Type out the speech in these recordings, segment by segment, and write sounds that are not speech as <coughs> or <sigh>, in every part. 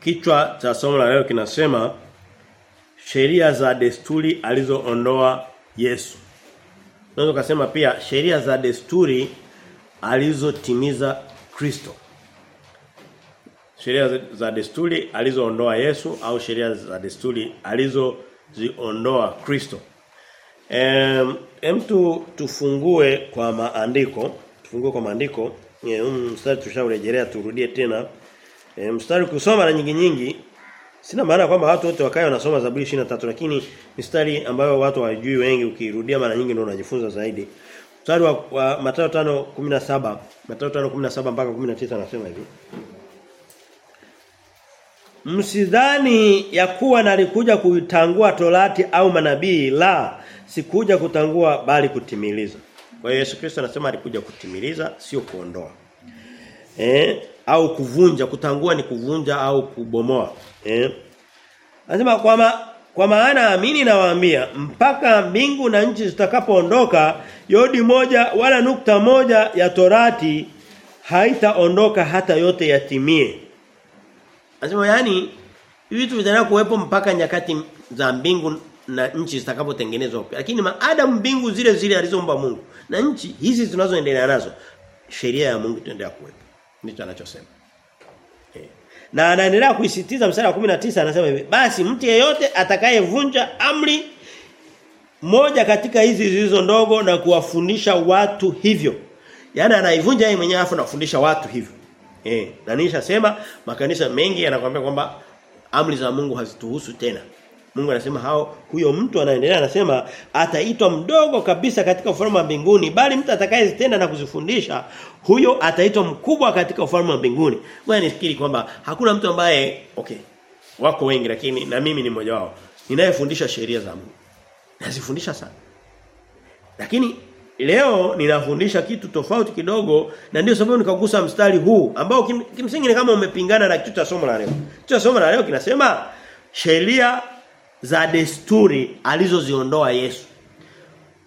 kichwa cha somo la leo kinasema sheria za desturi alizoondoa Yesu. Unaweza kusema pia sheria za desturi alizotimiza Kristo. Sheria za desturi alizoondoa Yesu au sheria za desturi alizoziondoa Kristo. Em tu tufungue kwa maandiko, tufungue kwa maandiko. Mstari tushaurejelea turudie tena. E, mstari kusoma na nyingi nyingi sina maana kwamba watu wote wakae wanasoma Zaburi 23 lakini mstari ambayo watu hawajui wengi ukirudia mara nyingi ndio unajifunza zaidi. Mstari wa, wa Mathayo 5:17, Mathayo 5:17 mpaka 19 anasema hivi. Msidhani ya kuwa nalikuja kuitangua torati au manabii la sikuja kutangua bali kutimiliza. Kwa Yesu Kristo anasema alikuja kutimiliza sio kuondoa. Eh au kuvunja kutangua ni kuvunja au kubomoa eh? Anasema kwa ma, kwa maana amini nawaambia mpaka mbingu na nchi zitakapoondoka yodi moja wala nukta moja ya torati haitaondoka hata yote yatimie. Anasema yani vitu vitaendelea kuwepo mpaka nyakati za mbingu na nchi zitakapotengenezwa upya. Lakini maadamu mbingu zile zile alizoumba Mungu na nchi hizi tunazoendelea nazo sheria ya Mungu itaendelea kuwepo ndicho anachosema. Eh. Na anaendelea kuisitiza mstari wa 19 anasema hivi, basi mtu yeyote atakayevunja amri moja katika hizi zilizo ndogo na kuwafundisha watu hivyo. Yaani anaivunja yeye mwenyewe afu anafundisha watu hivyo. Eh, na nishasema makanisa mengi yanakuambia kwamba amri za Mungu hazituhusu tena. Mungu anasema hao huyo mtu anaendelea anasema ataitwa mdogo kabisa katika ufalme wa mbinguni bali mtu atakayezitenda na kuzifundisha huyo ataitwa mkubwa katika ufalme wa mbinguni. Wewe nifikiri kwamba hakuna mtu ambaye okay wako wengi lakini na mimi ni mmoja wao ninayefundisha sheria za Mungu. Nazifundisha sana. Lakini leo ninafundisha kitu tofauti kidogo na ndio sababu nikagusa mstari huu ambao kim, kimsingi ni kama umepingana na kitu cha somo la leo. Kitu cha somo la leo kinasema sheria za desturi alizoziondoa Yesu.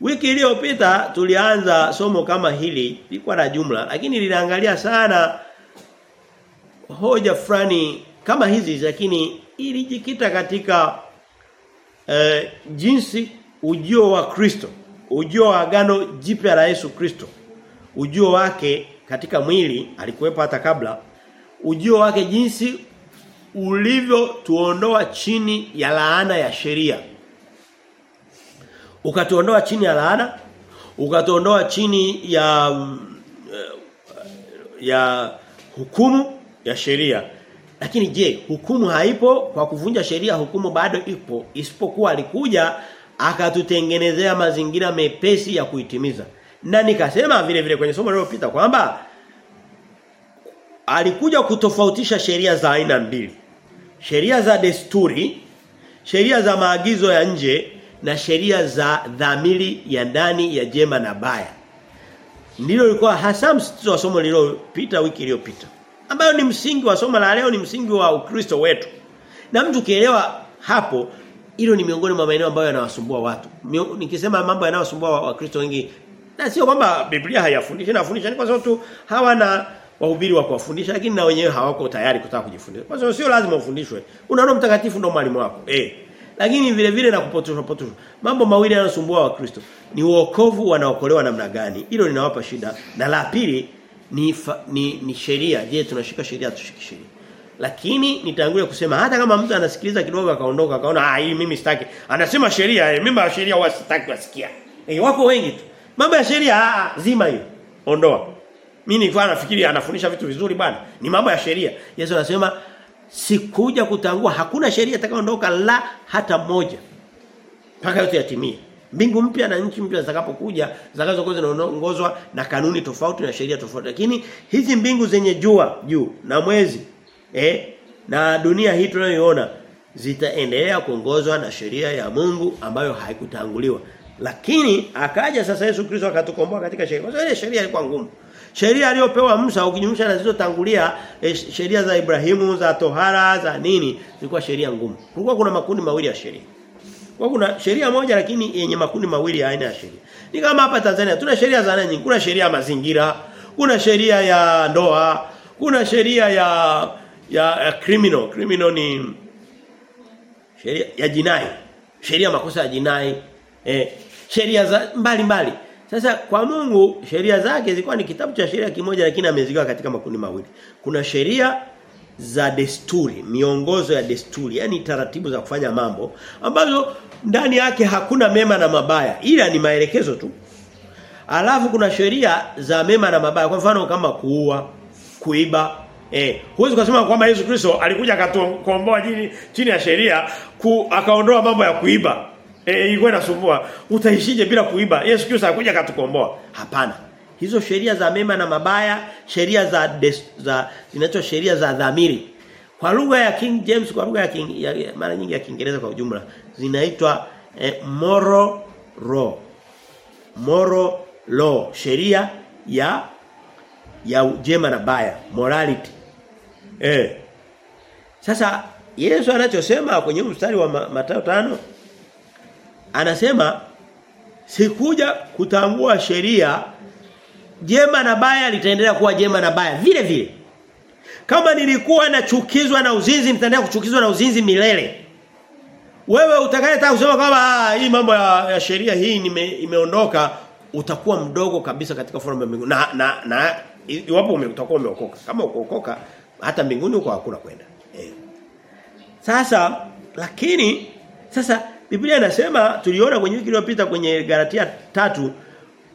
Wiki iliyopita tulianza somo kama hili lilikuwa na jumla lakini linaangalia sana hoja fulani kama hizi lakini ilijikita katika eh, jinsi ujio wa Kristo, ujio wa agano jipya la Yesu Kristo. Ujio wake katika mwili alikuwepo hata kabla. Ujio wake jinsi ulivyotuondoa chini ya laana ya sheria. Ukatuondoa chini ya laana, ukatuondoa chini ya ya hukumu ya sheria. Lakini je, hukumu haipo kwa kuvunja sheria hukumu bado ipo isipokuwa alikuja akatutengenezea mazingira mepesi ya kuitimiza. Na nikasema vile vile kwenye somo lililopita kwamba alikuja kutofautisha sheria za aina mbili sheria za desturi, sheria za maagizo ya nje na sheria za dhamiri ya ndani ya jema na baya. Ndilo lilikuwa hasa msitizo wa somo lililopita wiki iliyopita. Ambayo ni msingi wa somo la leo ni msingi wa Ukristo wetu. Na mtu kielewa hapo hilo ni miongoni mwa maeneo ambayo yanawasumbua watu. Nikisema mambo yanayowasumbua Wakristo wengi na sio kwamba Biblia haiyafundishi inafundisha ni kwa sababu tu hawana wahubiri wa kuwafundisha lakini na wenyewe hawako tayari kutaka kujifundisha. Kwa sababu sio lazima ufundishwe. Unaona mtakatifu ndio mwalimu wako. Eh. Lakini vile vile na kupotosha potosha. Mambo mawili yanasumbua wa Kristo. Ni uokovu wanaokolewa namna gani? Hilo linawapa shida. Na la pili ni fa, ni, ni sheria. Je, tunashika sheria tushiki sheria? Lakini nitangulia kusema hata kama mtu anasikiliza kidogo akaondoka akaona ah hii mimi sitaki. Anasema sheria, eh, mimi sheria huwa sitaki kusikia. Eh, wako wengi tu. Mambo ya sheria ah, zima hiyo. Ondoa. Mimi nilikuwa nafikiri anafundisha vitu vizuri bwana. Ni mambo ya sheria. Yesu anasema sikuja kutangua hakuna sheria itakayoondoka la hata moja. Mpaka yote yatimie. Mbingu mpya na nchi mpya zitakapokuja zitakazokuwa zinaongozwa na kanuni tofauti na sheria tofauti. Lakini hizi mbingu zenye jua juu na mwezi eh na dunia hii tunayoiona zitaendelea kuongozwa na sheria ya Mungu ambayo haikutanguliwa. Lakini akaja sasa Yesu Kristo akatukomboa katika sheria. Kwa sheria ilikuwa ngumu. Sheria aliyopewa Musa ukinyumisha na zilizotangulia e, sheria za Ibrahimu za tohara za nini zilikuwa sheria ngumu. Kulikuwa kuna makundi mawili ya sheria. Kwa kuna sheria moja lakini yenye makundi mawili ya aina ya sheria. Ni kama hapa Tanzania tuna sheria za aina nyingi. Kuna sheria ya mazingira, kuna sheria ya ndoa, kuna sheria ya ya, ya criminal. Criminal ni sheria ya jinai. Sheria makosa ya jinai. Eh, sheria za mbalimbali. mbali. Sasa kwa Mungu sheria zake zilikuwa ni kitabu cha sheria kimoja lakini amezigawa katika makundi mawili. Kuna sheria za desturi, miongozo ya desturi, yani taratibu za kufanya mambo ambazo ndani yake hakuna mema na mabaya, ila ni maelekezo tu. Alafu kuna sheria za mema na mabaya. Kwa mfano kama kuua, kuiba, eh, huwezi kusema kwamba Yesu Kristo alikuja akatukomboa chini chini ya sheria akaondoa mambo ya kuiba. Eh, ilikuwa inasumbua. Utaishije bila kuiba? Yesu Kristo alikuja akatukomboa. Hapana. Hizo sheria za mema na mabaya, sheria za des, za zinaitwa sheria za dhamiri. Kwa lugha ya King James, kwa lugha ya, King, ya mara nyingi ya Kiingereza kwa ujumla, zinaitwa eh, moral law. Moral law, sheria ya ya jema na baya, morality. Eh. Sasa Yesu anachosema kwenye mstari wa Mathayo tano anasema sikuja kutangua sheria jema na baya litaendelea kuwa jema na baya vile vile. Kama nilikuwa nachukizwa na uzinzi nitaendelea kuchukizwa na uzinzi milele. Wewe utakayetaka kusema kwamba hii mambo ya, ya sheria hii nime, imeondoka utakuwa mdogo kabisa katika ufalme wa mbinguni. Na na na iwapo utakuwa umeokoka. Kama ukookoka hata mbinguni huko hakuna kwenda. Eh. Sasa lakini sasa Biblia inasema tuliona kwenye wiki iliyopita kwenye Galatia tatu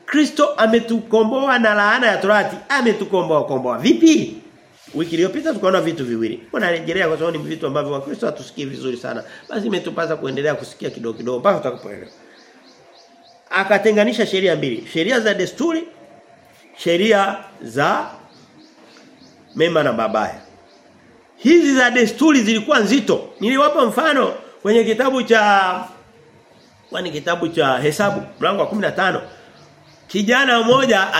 Kristo ametukomboa na laana ya Torati. Ametukomboa komboa. Vipi? Wiki iliyopita tukaona vitu viwili. Unarejelea rejelea kwa sababu ni vitu ambavyo Wakristo hatusikii vizuri sana. Basi imetupasa kuendelea kusikia kidogo kidogo mpaka tutakapoelewa. Akatenganisha sheria mbili. Sheria za desturi, sheria za mema na mabaya. Hizi za desturi zilikuwa nzito. Niliwapa mfano kwenye kitabu cha kwani kitabu cha hesabu mlango wa 15 kijana mmoja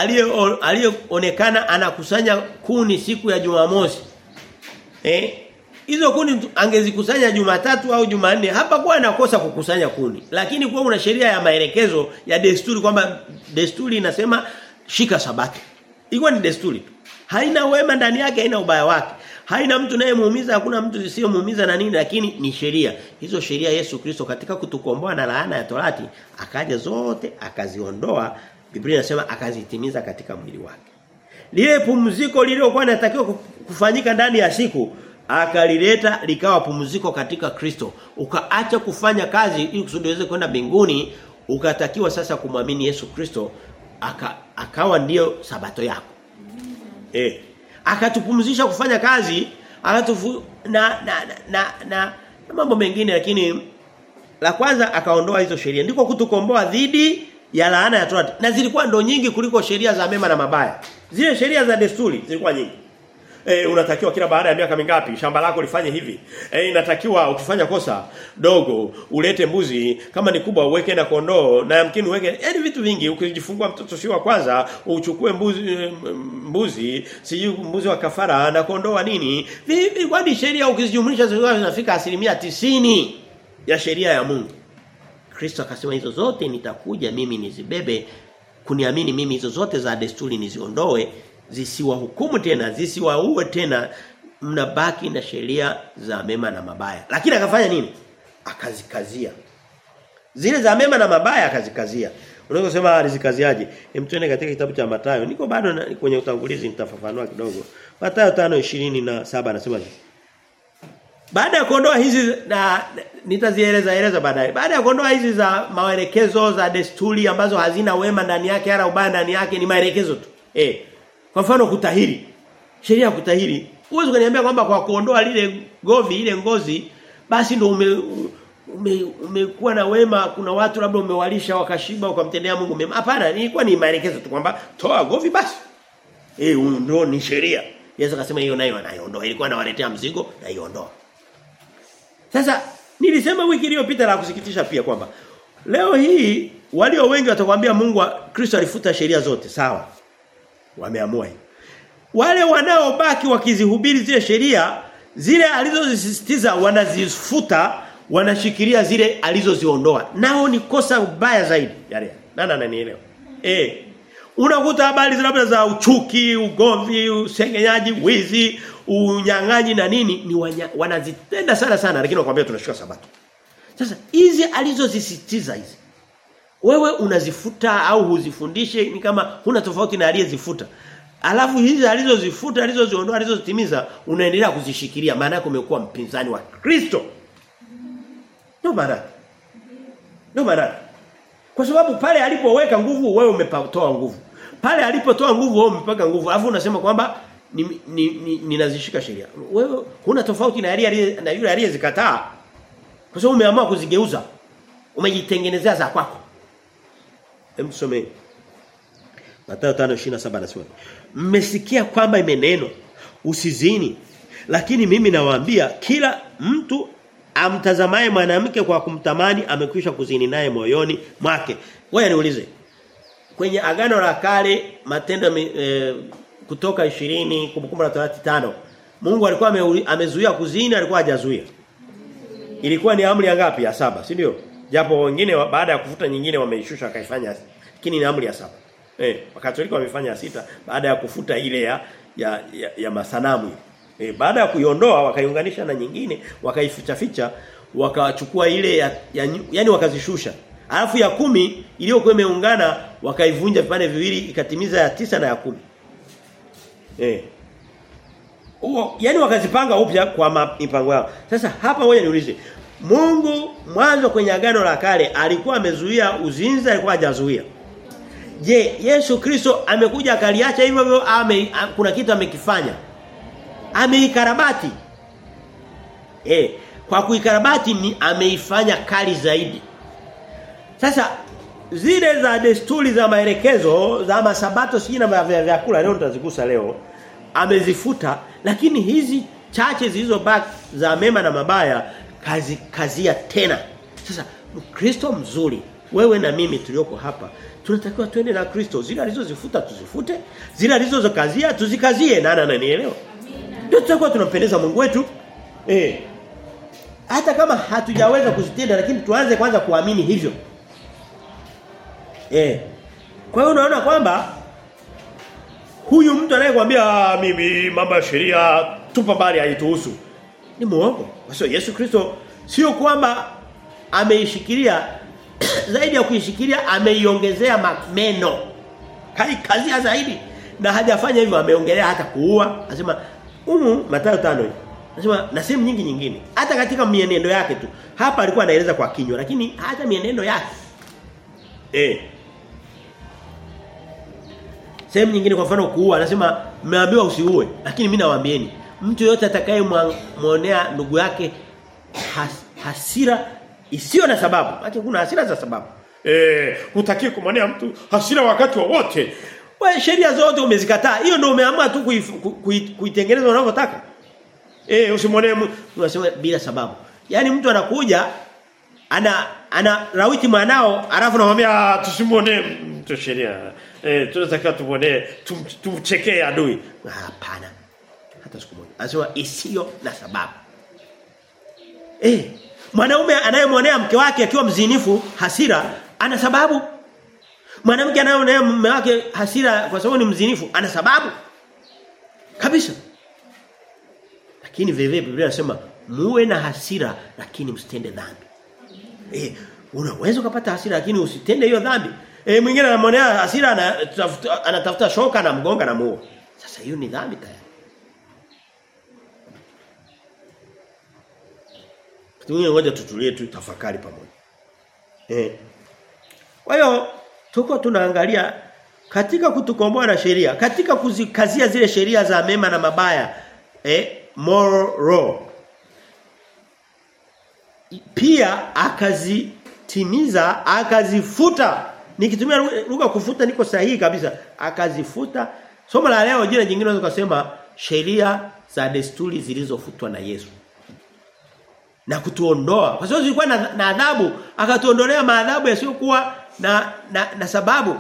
aliyeonekana anakusanya kuni siku ya Jumamosi. Eh? Hizo kuni angezikusanya Jumatatu au Jumanne hapa kwa anakosa kukusanya kuni. Lakini kwa una sheria ya maelekezo ya desturi kwamba desturi inasema shika sabati Ilikuwa ni desturi. Haina wema ndani yake, haina ubaya wake. Haina mtu naye muumiza, hakuna mtu isiyomuumiza na nini lakini ni sheria. Hizo sheria Yesu Kristo katika kutukomboa na laana ya Torati akaja zote akaziondoa Biblia inasema akazitimiza katika mwili wake. Lile pumziko lililokuwa linatakiwa kufanyika ndani ya siku akalileta likawa pumziko katika Kristo. Ukaacha kufanya kazi ili kusudi uweze kwenda mbinguni, ukatakiwa sasa kumwamini Yesu Kristo aka, akawa ndiyo sabato yako. Eh. Akatupumzisha kufanya kazi, akatufu na na na, na, na, na mambo mengine lakini la kwanza akaondoa hizo sheria. Ndiko kutukomboa dhidi ya laana ya Torati. Na zilikuwa ndo nyingi kuliko sheria za mema na mabaya. Zile sheria za desturi zilikuwa nyingi. E, unatakiwa kila baada ya miaka mingapi shamba lako lifanye hivi. E, inatakiwa ukifanya kosa dogo ulete mbuzi kama ni kubwa uweke na kondoo na yamkini uweke yani vitu vingi. Ukijifungua mtoto sio wa kwanza uchukue mbuzi mbuzi sijui mbuzi wa kafara na kondoo wa nini? Vipi? Kwani sheria ukizijumlisha zinafika asilimia tisini ya sheria ya Mungu. Kristo akasema hizo zote nitakuja mimi nizibebe. Kuniamini mimi hizo zote za desturi niziondoe zisiwahukumu tena zisiwaue tena mnabaki na sheria za mema na mabaya. Lakini akafanya nini? Akazikazia. Zile za mema na mabaya akazikazia. Unaweza kusema alizikaziaje hem tuende katika kitabu cha Mathayo. Niko bado na, kwenye utangulizi nitafafanua kidogo. Mathayo 5:27 anasema hivi. Baada ya kuondoa hizi na nitazieleza eleza baadaye. Baada ya kuondoa hizi za maelekezo za desturi ambazo hazina wema ndani yake wala ubaya ndani yake ni maelekezo tu. Eh. Kwa mfano kutahiri. Sheria ya kutahiri. Uwezo kaniambia kwamba kwa kuondoa lile govi ile ngozi basi ndio ume ume, umekuwa na wema kuna watu labda umewalisha wakashiba ukamtendea Mungu mema. Hapana, ilikuwa ni maelekezo tu kwamba toa govi basi. Eh, ndio ni sheria. Yesu akasema hiyo nayo anaiondoa. Ilikuwa anawaletea mzigo na iondoa. Sasa nilisema wiki iliyopita la kusikitisha pia kwamba leo hii walio wengi watakwambia Mungu Kristo alifuta sheria zote, sawa. Wameamua hivyo Wale wanaobaki wakizihubiri zile sheria, zile alizozisisitiza wanazifuta, wanashikilia zile alizoziondoa. Nao ni kosa baya zaidi. Yale. Nani ananielewa? Eh. Unakuta habari labda za uchuki, ugomvi, usengenyaji, wizi, unyang'anyi na nini ni wanazitenda sana sana lakini wakwambia tunashika sabato. Sasa hizi alizozisitiza hizi wewe unazifuta au huzifundishe ni kama huna tofauti na aliyezifuta. Alafu hizi alizozifuta, alizoziondoa, alizozitimiza unaendelea kuzishikilia maana yako umekuwa mpinzani wa Kristo. Ndio maana. Ndio maana. Kwa sababu pale alipoweka nguvu wewe umepatoa nguvu. Pale alipotoa nguvu wewe umepaka nguvu. Alafu unasema kwamba ninazishika ni, ni, ni sheria. Wewe huna tofauti na yule na yule aliyezikataa. Kwa sababu umeamua kuzigeuza. Umejitengenezea za kwako. Hem tusome. Mathayo 5:27 anasema, "Mmesikia kwamba imenenwa usizini, lakini mimi nawaambia kila mtu amtazamaye mwanamke kwa kumtamani amekwisha kuzini naye moyoni mwake." Wewe niulize. Kwenye agano la kale matendo e, kutoka 20 kumbukumbu la Torati 5 Mungu alikuwa amezuia kuzini alikuwa hajazuia. Ilikuwa ni amri ya ngapi? Ya saba, si ndio? Japo wengine baada ya kufuta nyingine wameishusha wakaifanya lakini ni amri ya saba. Eh, Wakatoliki wamefanya sita baada ya kufuta ile ya ya, ya, ya masanamu. Eh, baada ya kuiondoa wakaiunganisha na nyingine, wakaificha ficha, wakachukua ile ya, ya yani wakazishusha. Alafu ya kumi iliyokuwa imeungana wakaivunja vipande viwili ikatimiza ya tisa na ya kumi. Eh. Uo, yani wakazipanga upya kwa mipango yao. Sasa hapa ngoja niulize. Mungu mwanzo kwenye agano la kale alikuwa amezuia uzinzi alikuwa hajazuia. Je, Yesu Kristo amekuja akaliacha hivyo hivyo ame kuna kitu amekifanya? Ameikarabati. Eh, kwa kuikarabati ni ameifanya kali zaidi. Sasa zile za desturi za maelekezo za masabato sijina vya vyakula leo tutazigusa leo amezifuta lakini hizi chache zilizobaki za mema na mabaya kazi kazia tena. Sasa Kristo mzuri wewe na mimi tulioko hapa tunatakiwa twende na Kristo. Zile alizozifuta tuzifute. Zile alizozokazia tuzikazie. Nana ananielewa ndio tutakuwa tunampendeza Mungu wetu. Eh. Hata kama hatujaweza kuzitenda lakini tuanze kwanza kuamini hivyo. Eh. Kwa hiyo unaona kwamba huyu mtu anayekwambia mimi mambo ya sheria tupa bali haituhusu ni muongo. Kwa sababu Yesu Kristo sio kwamba ameishikilia <clears throat> zaidi ya kuishikilia ameiongezea maneno kai kazi zaidi. Na hajafanya hivyo ameongelea hata kuua. Anasema umu Mathayo 5 anasema na sehemu nyingi nyingine. Hata katika mienendo yake tu. Hapa alikuwa anaeleza kwa kinywa lakini hata mienendo yake. Eh Sehemu nyingine kwa mfano kuua anasema mmeambiwa usiue lakini mimi nawaambieni mtu yote atakayemwonea ndugu yake has, hasira isiyo na sababu. Hata kuna hasira za sababu. Eh hutakiwi kumwonea mtu hasira wakati wowote. Wa wewe sheria zote umezikataa. Hiyo ndio umeamua tu kuitengeneza kui, unavyotaka. Eh usimwonee unasema bila sababu. Yani mtu anakuja ana ana rawiti mwanao alafu anamwambia tusimwonee mtu sheria. Eh tunataka tumwonee tum, tumchekee adui. Hapana hata siku moja. Anasema isiyo na sababu. Eh mwanaume anayemwonea mke wake akiwa mzinifu hasira ana sababu? Mwanamke anayemwonea mume wake hasira kwa sababu ni mzinifu ana sababu? Kabisa. Lakini vivyo Biblia inasema muwe na hasira lakini msitende dhambi. Eh unaweza kupata hasira lakini usitende hiyo dhambi. Eh mwingine anamwonea hasira anatafuta anatafuta shoka na mgonga na muo sasa hiyo ni dhambi tayari Tuwe ngoja tutulie tu tafakari pamoja. Eh. Kwa hiyo tuko tunaangalia katika kutukomboa na sheria, katika kuzikazia zile sheria za mema na mabaya, eh moral law. Pia akazitimiza, akazifuta. Nikitumia lugha kufuta niko sahihi kabisa. Akazifuta. Somo la leo jina jingine unaweza kusema sheria za desturi zilizofutwa na Yesu na kutuondoa. Kwa sababu zilikuwa na, na adhabu akatuondolea maadhabu yasiyokuwa na, na na sababu.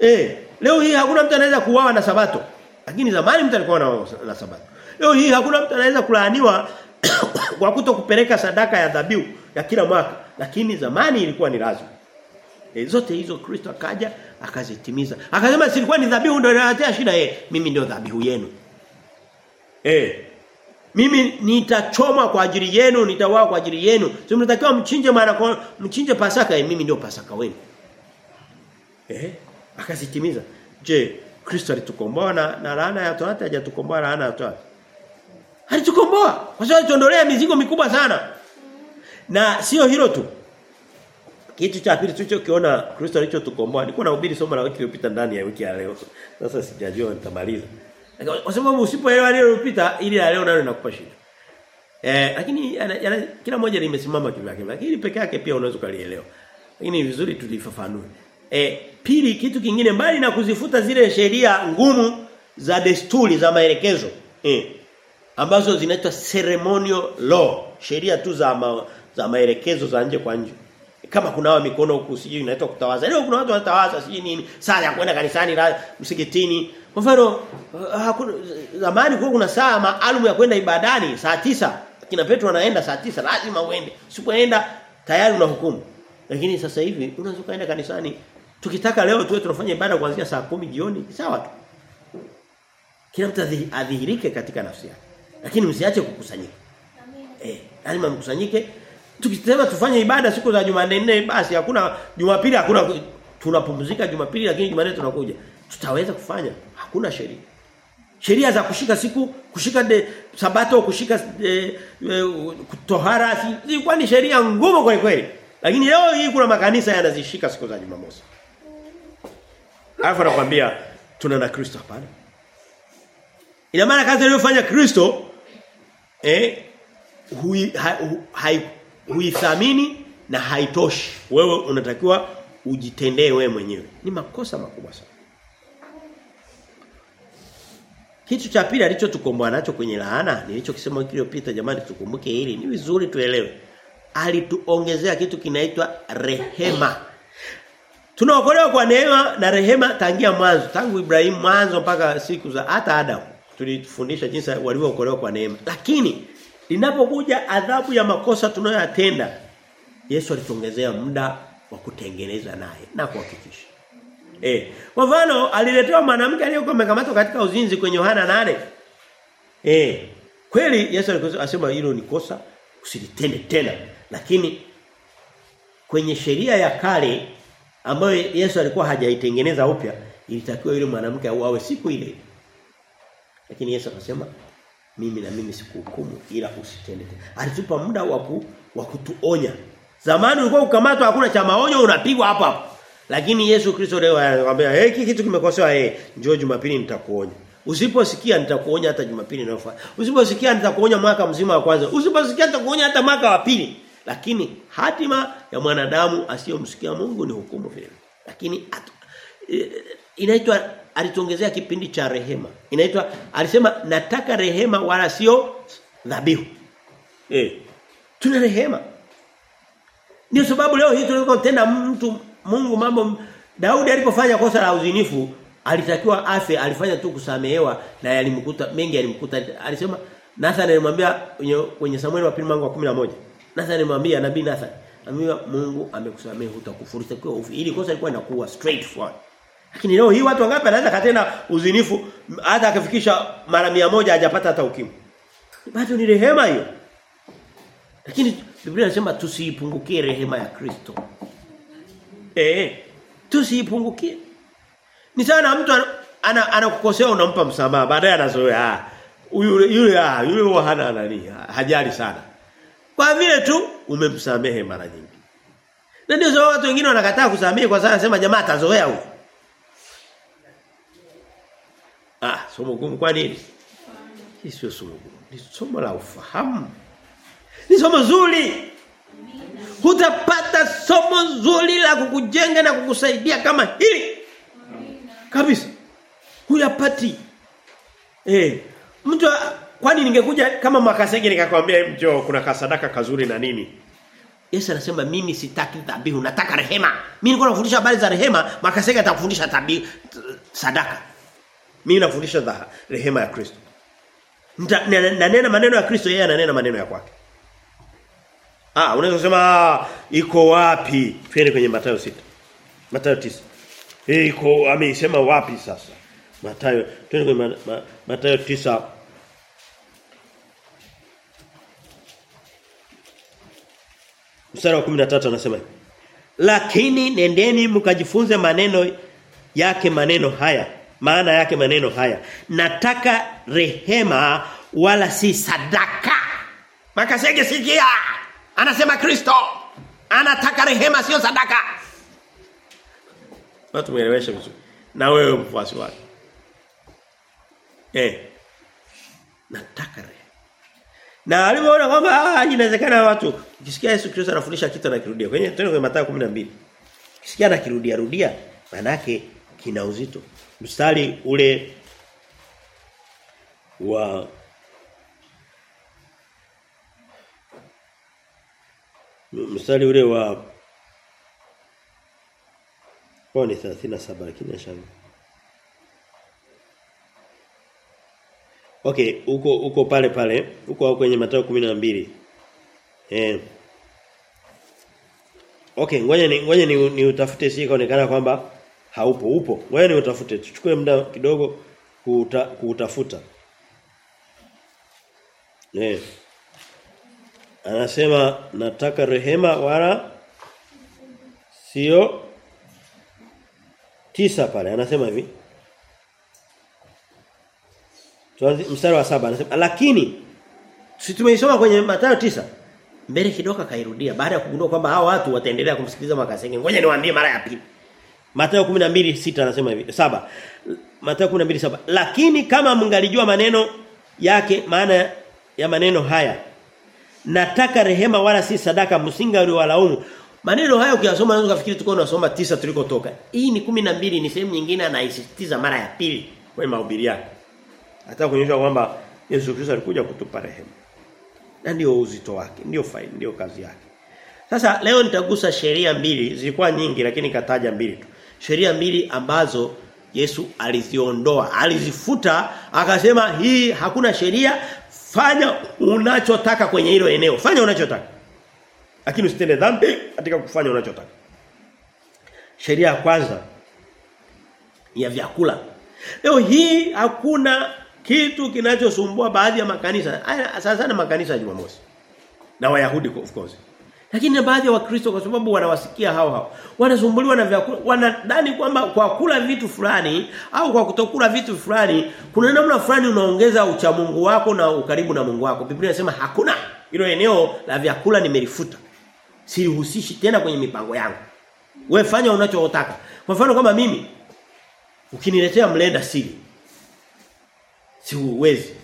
Eh leo hii hakuna mtu anaweza kuuawa na sabato. Lakini zamani mtu alikuwa na, na sabato. Leo hii hakuna mtu anaweza kulaaniwa <coughs> kwa kuto kupeleka sadaka ya dhabihu ya kila mwaka. Lakini zamani ilikuwa ni lazima. E, zote hizo Kristo akaja akazitimiza. Akasema silikuwa ni dhabihu ndio inaletea shida. Eh mimi ndio dhabihu yenu. Eh mimi nitachoma kwa ajili yenu, nitawaa kwa ajili yenu. Sio mnatakiwa mchinje mara mchinje Pasaka, eh, mimi ndio Pasaka wenu. Eh? Akazitimiza. Je, Kristo alitukomboa na, na laana ya Torati hajatukomboa laana ya Torati? Alitukomboa kwa sababu alitondolea mizigo mikubwa sana. Na sio hilo tu. Kitu cha pili tulichokiona Kristo alichotukomboa. Nilikuwa nahubiri somo la wiki iliyopita ndani ya wiki ya leo. Sasa sijajua nitamaliza. Kwa sababu usipoelewa leo iliyopita ili ya leo nayo inakupa shida. Eh lakini yana, yana, kila moja limesimama kivyake. Lakini peke yake pia unaweza kulielewa. Lakini ni vizuri tulifafanue. Eh pili kitu kingine mbali na kuzifuta zile sheria ngumu za desturi za maelekezo. Eh ambazo zinaitwa ceremonial law, sheria tu za ma, za maelekezo za nje kwa nje. Kama kunawa mikono huku sijui inaitwa kutawaza. Leo kuna watu wanatawaza sijui nini, sala ya kwenda kanisani la msikitini. Kwa mfano hakuna zamani kulikuwa kuna saa maalum ya kwenda ibadani saa tisa Kina Petro anaenda saa tisa lazima uende. Usipoenda tayari una hukumu. Lakini sasa hivi unaweza kaenda kanisani tukitaka leo tuwe tunafanya ibada kuanzia saa kumi jioni sawa tu. Kila mtu adhihirike katika nafsi yake. Lakini msiache kukusanyika. Eh, lazima mkusanyike. Tukisema tufanye ibada siku za Jumanne basi hakuna Jumapili hakuna tunapumzika Jumapili lakini Jumanne tunakuja. Tutaweza kufanya. Hakuna sheria. Sheria za kushika siku, kushika de, sabato, kushika de, e, tohara zilikuwa ni sheria ngumu kwa kweli. Lakini leo hii kuna makanisa yanazishika siku za Jumamosi. Alafu anakuambia tuna na Kristo hapana. Ina maana kazi aliyofanya Kristo eh hui, ha, hu, hai, huithamini na haitoshi. Wewe unatakiwa ujitendee wewe mwenyewe. Ni makosa makubwa sana. Kitu cha pili alichotukomboa nacho kwenye laana nilichokisema wiki iliyopita jamani tukumbuke hili ni vizuri tuelewe. Alituongezea kitu kinaitwa rehema. Tunaokolewa kwa neema na rehema tangia mwanzo, tangu Ibrahimu mwanzo mpaka siku za hata Adam. Tulifundisha jinsi walivyookolewa kwa neema. Lakini linapokuja adhabu ya makosa tunayoyatenda, Yesu alituongezea muda wa kutengeneza naye na kuhakikisha. Eh, kwa mfano aliletewa mwanamke aliyekuwa amekamatwa katika uzinzi kwenye Yohana 8. Eh, kweli Yesu alisema hilo ni kosa, usilitende tena. Lakini kwenye sheria ya kale ambayo Yesu alikuwa hajaitengeneza upya, ilitakiwa yule mwanamke auawe siku ile. Lakini Yesu akasema mimi na mimi sikuhukumu ila usitende tena. Alitupa muda wa kutuonya. Zamani ulikuwa ukamatwa hakuna cha maonyo unapigwa hapa hapo. Lakini Yesu Kristo leo anakuambia hiki hey, kitu kimekosewa eh hey, njoo Jumapili nitakuonya. Usiposikia nitakuonya hata Jumapili inayofuata. Usiposikia nitakuonya mwaka mzima wa kwanza. Usiposikia nitakuonya hata mwaka wa pili. Lakini hatima ya mwanadamu asiyomsikia Mungu ni hukumu vile. Lakini e, inaitwa alituongezea kipindi cha rehema. Inaitwa alisema nataka rehema wala sio dhabihu. Eh. Tuna rehema. Ndio sababu leo hii tunataka kutenda mtu Mungu mambo Daudi alipofanya kosa la uzinifu alitakiwa afe alifanya tu kusamehewa na yalimkuta mengi yalimkuta. Alisema Nathan alimwambia kwenye Samuel wa pili mlango wa 11 Nathan alimwambia nabii Nathan amwambia Mungu amekusamehe hutakufurisha kwa ufi ili kosa lilikuwa linakuwa straight forward. Lakini leo hii watu wangapi anaweza katenda uzinifu hata akafikisha mara moja hajapata hata ukimwi? Bado ni rehema hiyo. Lakini Biblia inasema tusiipungukie rehema ya Kristo Eh, tusiipungukie. Ni sana mtu anakukosea ana, ana unampa msamaha, baadaye anazoea ah yule yule ah yule hana nani, hajali sana. Kwa vile tu umemsamehe mara nyingi. Na ndio sababu watu wengine wanakataa kusamehe kwa sababu anasema jamaa atazoea huyo. Ah, somo gumu kwa nini? Hii sio somo gumu. Ni somo la ufahamu. Ni somo zuri. Hutapata somo zuri la kukujenga na kukusaidia kama hili. Kabisa. Huyapati. Eh, mtu kwani ningekuja kama makasege nikakwambia mjo kuna kasadaka kazuri na nini? Yesu anasema mimi sitaki dhabihu nataka rehema. Mimi niko nafundisha habari za rehema, makasege atakufundisha dhabihu sadaka. Mimi nafundisha rehema ya Kristo. Na nena maneno ya Kristo yeye ananena maneno ya kwake. Ah, unaweza kusema iko wapi? Twende kwenye Mathayo 6. Mathayo 9. Hii iko ameisema wapi sasa? Mathayo twende kwenye ma, ma, Mathayo 9 Mstari wa 13 anasema hivi. Lakini nendeni mkajifunze maneno yake maneno haya. Maana yake maneno haya. Nataka rehema wala si sadaka. Makasege sikia. Anasema Kristo. Anataka rehema sio sadaka. Watu mueleweshe vizuri. Na wewe mfuasi wake. Eh. Nataka rehema. Na alipoona kwamba ah inawezekana watu ukisikia Yesu Kristo anafundisha kitu anakirudia. Kwenye tena kwenye Mathayo 12. Ukisikia anakirudia rudia maana yake kina uzito. Mstari ule wa mstari ule wa kwa ni 37 lakini nashanga. Okay, uko uko pale pale, uko kwenye Mathayo 12. Eh. Okay, ngoja ni ngoja ni, ni utafute si kaonekana kwamba haupo, upo. Ngoja ni utafute. Tuchukue muda kidogo kuuta, kuutafuta. Eh. Anasema nataka rehema wala sio tisa pale. Anasema hivi. Tuanze mstari wa saba. Anasema lakini si tumeisoma kwenye Mathayo tisa? Mbele kidoka kairudia baada ya kugundua kwamba hao watu wataendelea kumsikiliza makasenge ngoja niwaambie mara ya pili. Mathayo 12:6 anasema hivi saba. Mathayo 12:7 lakini kama mngalijua maneno yake maana ya maneno haya nataka rehema wala si sadaka msinga uliwalaumu Maneno haya ukiyasoma unaweza kufikiri tuko tunasoma tisa tulikotoka. Hii ni kumi na mbili ni sehemu nyingine anaisisitiza mara ya pili kwenye mahubiri yake. Hata kuonyesha kwamba Yesu Kristo alikuja kutupa rehema. Na ndio uzito wake, ndio faida, ndio kazi yake. Sasa leo nitagusa sheria mbili, zilikuwa nyingi lakini kataja mbili tu. Sheria mbili ambazo Yesu aliziondoa, alizifuta, akasema hii hakuna sheria, fanya unachotaka kwenye hilo eneo. Fanya unachotaka lakini usitende dhambi katika kufanya unachotaka. Sheria ya kwanza ya vyakula. Leo hii hakuna kitu kinachosumbua baadhi ya makanisa. Sasa sana makanisa ya Jumamosi. Na Wayahudi of course. Lakini na baadhi ya Wakristo kwa sababu wanawasikia hao hao. Wanasumbuliwa na vyakula. Wanadhani kwamba kwa kula vitu fulani au kwa kutokula vitu fulani kuna namna fulani unaongeza ucha Mungu wako na ukaribu na Mungu wako. Biblia inasema hakuna. Hilo eneo la vyakula nimelifuta sihusishi tena kwenye mipango yangu. Wewe fanya unachotaka. Kwa mfano kama mimi ukiniletea mlenda siri si uwezi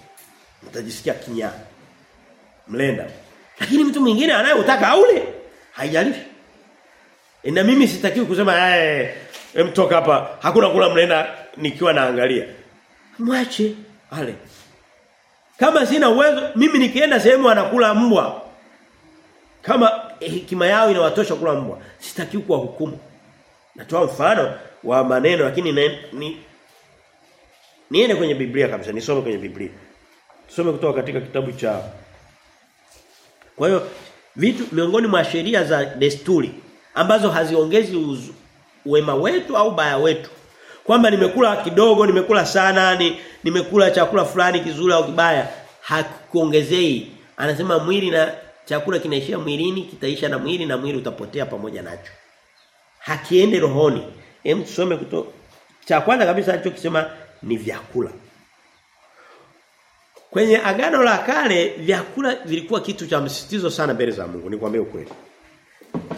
utajisikia kinyaa mlenda lakini mtu mwingine anayotaka aule haijalishi. E na mimi sitakiwi kusema eh mtoka hapa. Hakuna kula mlenda nikiwa naangalia. Mwache ale. Kama sina uwezo mimi nikienda sehemu anakula mbwa. Kama hekima yao inawatosha kula mbwa sitakiwi kuwa hukumu natoa mfano wa maneno lakini ni, ni niende kwenye Biblia kabisa nisome kwenye Biblia. Tusome kutoka katika kitabu cha kwa hiyo vitu miongoni mwa sheria za desturi ambazo haziongezi wema wetu au baya wetu. Kwamba nimekula kidogo nimekula sana ni, nimekula chakula fulani kizuri au kibaya hakuongezei. Anasema mwili na chakula kinaishia mwilini kitaisha na mwili na mwili utapotea pamoja nacho. Hakiende rohoni. Hem tusome kutoka cha kwanza kabisa alichokisema ni vyakula kwenye agano la kale vyakula vilikuwa kitu cha msisitizo sana mbele za Mungu. Nikwambie ukweli.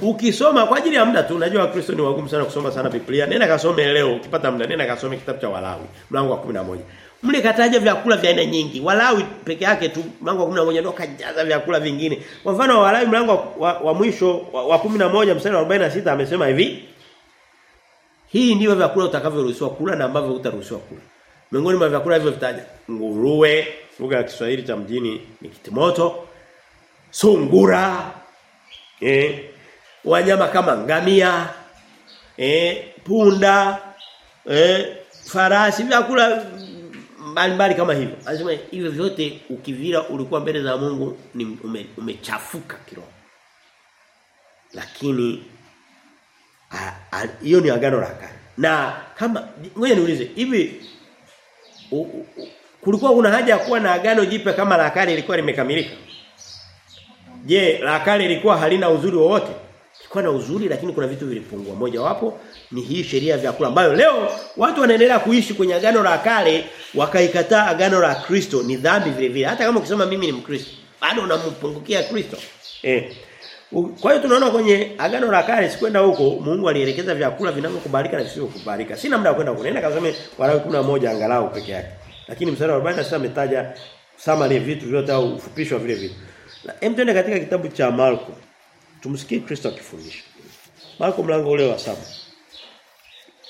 Ukisoma kwa ajili ya muda tu unajua Wakristo ni wagumu sana kusoma sana Biblia. Nenda kasome leo ukipata muda nenda kasome kitabu cha Walawi mlango wa 11 mle kataja vyakula vya aina nyingi. Walawi peke yake tu mlango wa 11 ndio kajaza vyakula vingine. Kwa mfano Walawi mlango wa, wa, wa mwisho wa, wa 11 mstari wa 46 amesema hivi hii ndio vyakula utakavyoruhusiwa kula na ambavyo utaruhusiwa kula miongoni mwa vyakula hivyo vitaja nguruwe lugha ya Kiswahili cha mjini ni kitimoto sungura eh wanyama kama ngamia eh punda eh farasi vyakula mbalimbali kama hivyo anasema hivyo vyote ukivira ulikuwa mbele za Mungu ni ume, umechafuka kiroho lakini hiyo ni agano la kale. Na kama ngoja niulize hivi kulikuwa kuna haja ya kuwa na agano jipya kama la kale lilikuwa limekamilika? Je, la kale lilikuwa halina uzuri wowote? Ilikuwa na uzuri lakini kuna vitu vilipungua. Moja wapo ni hii sheria ya vyakula ambayo leo watu wanaendelea kuishi kwenye agano la kale wakaikataa agano la Kristo ni dhambi vile vile. Hata kama ukisema mimi ni Mkristo, bado unampungukia Kristo. Eh. Kwa hiyo tunaona kwenye agano la kale sikwenda huko Mungu alielekeza vyakula vinavyokubalika na visivyokubalika. Sina muda wa kwenda huko. Nenda kasome Walawi 11 angalau peke yake. Lakini mstari wa 46 ametaja summary vitu vyote au ufupisho vile vitu. Hem tuende katika kitabu cha Marko. Tumsikie Kristo akifundisha. Marko mlango ule wa saba.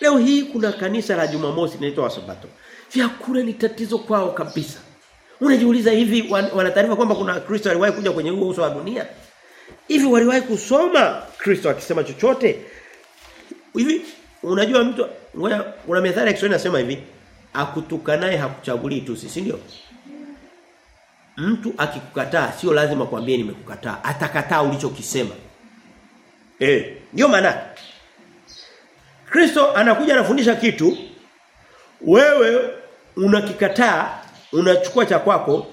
Leo hii kuna kanisa la Jumamosi linaitwa Wasabato. Vyakula ni tatizo kwao kabisa. Unajiuliza hivi wanataarifa kwamba kuna Kristo aliwahi kuja kwenye huo uso wa dunia? Hivi waliwahi kusoma Kristo akisema chochote? Hivi unajua mtu ngoja kuna methali ya Kiswahili inasema hivi akutukanae hakuchagulii tusi, si ndio? Mtu akikukataa sio lazima kwambie nimekukataa, atakataa ulichokisema. Eh, ndio maana Kristo anakuja anafundisha kitu wewe unakikataa, unachukua cha kwako,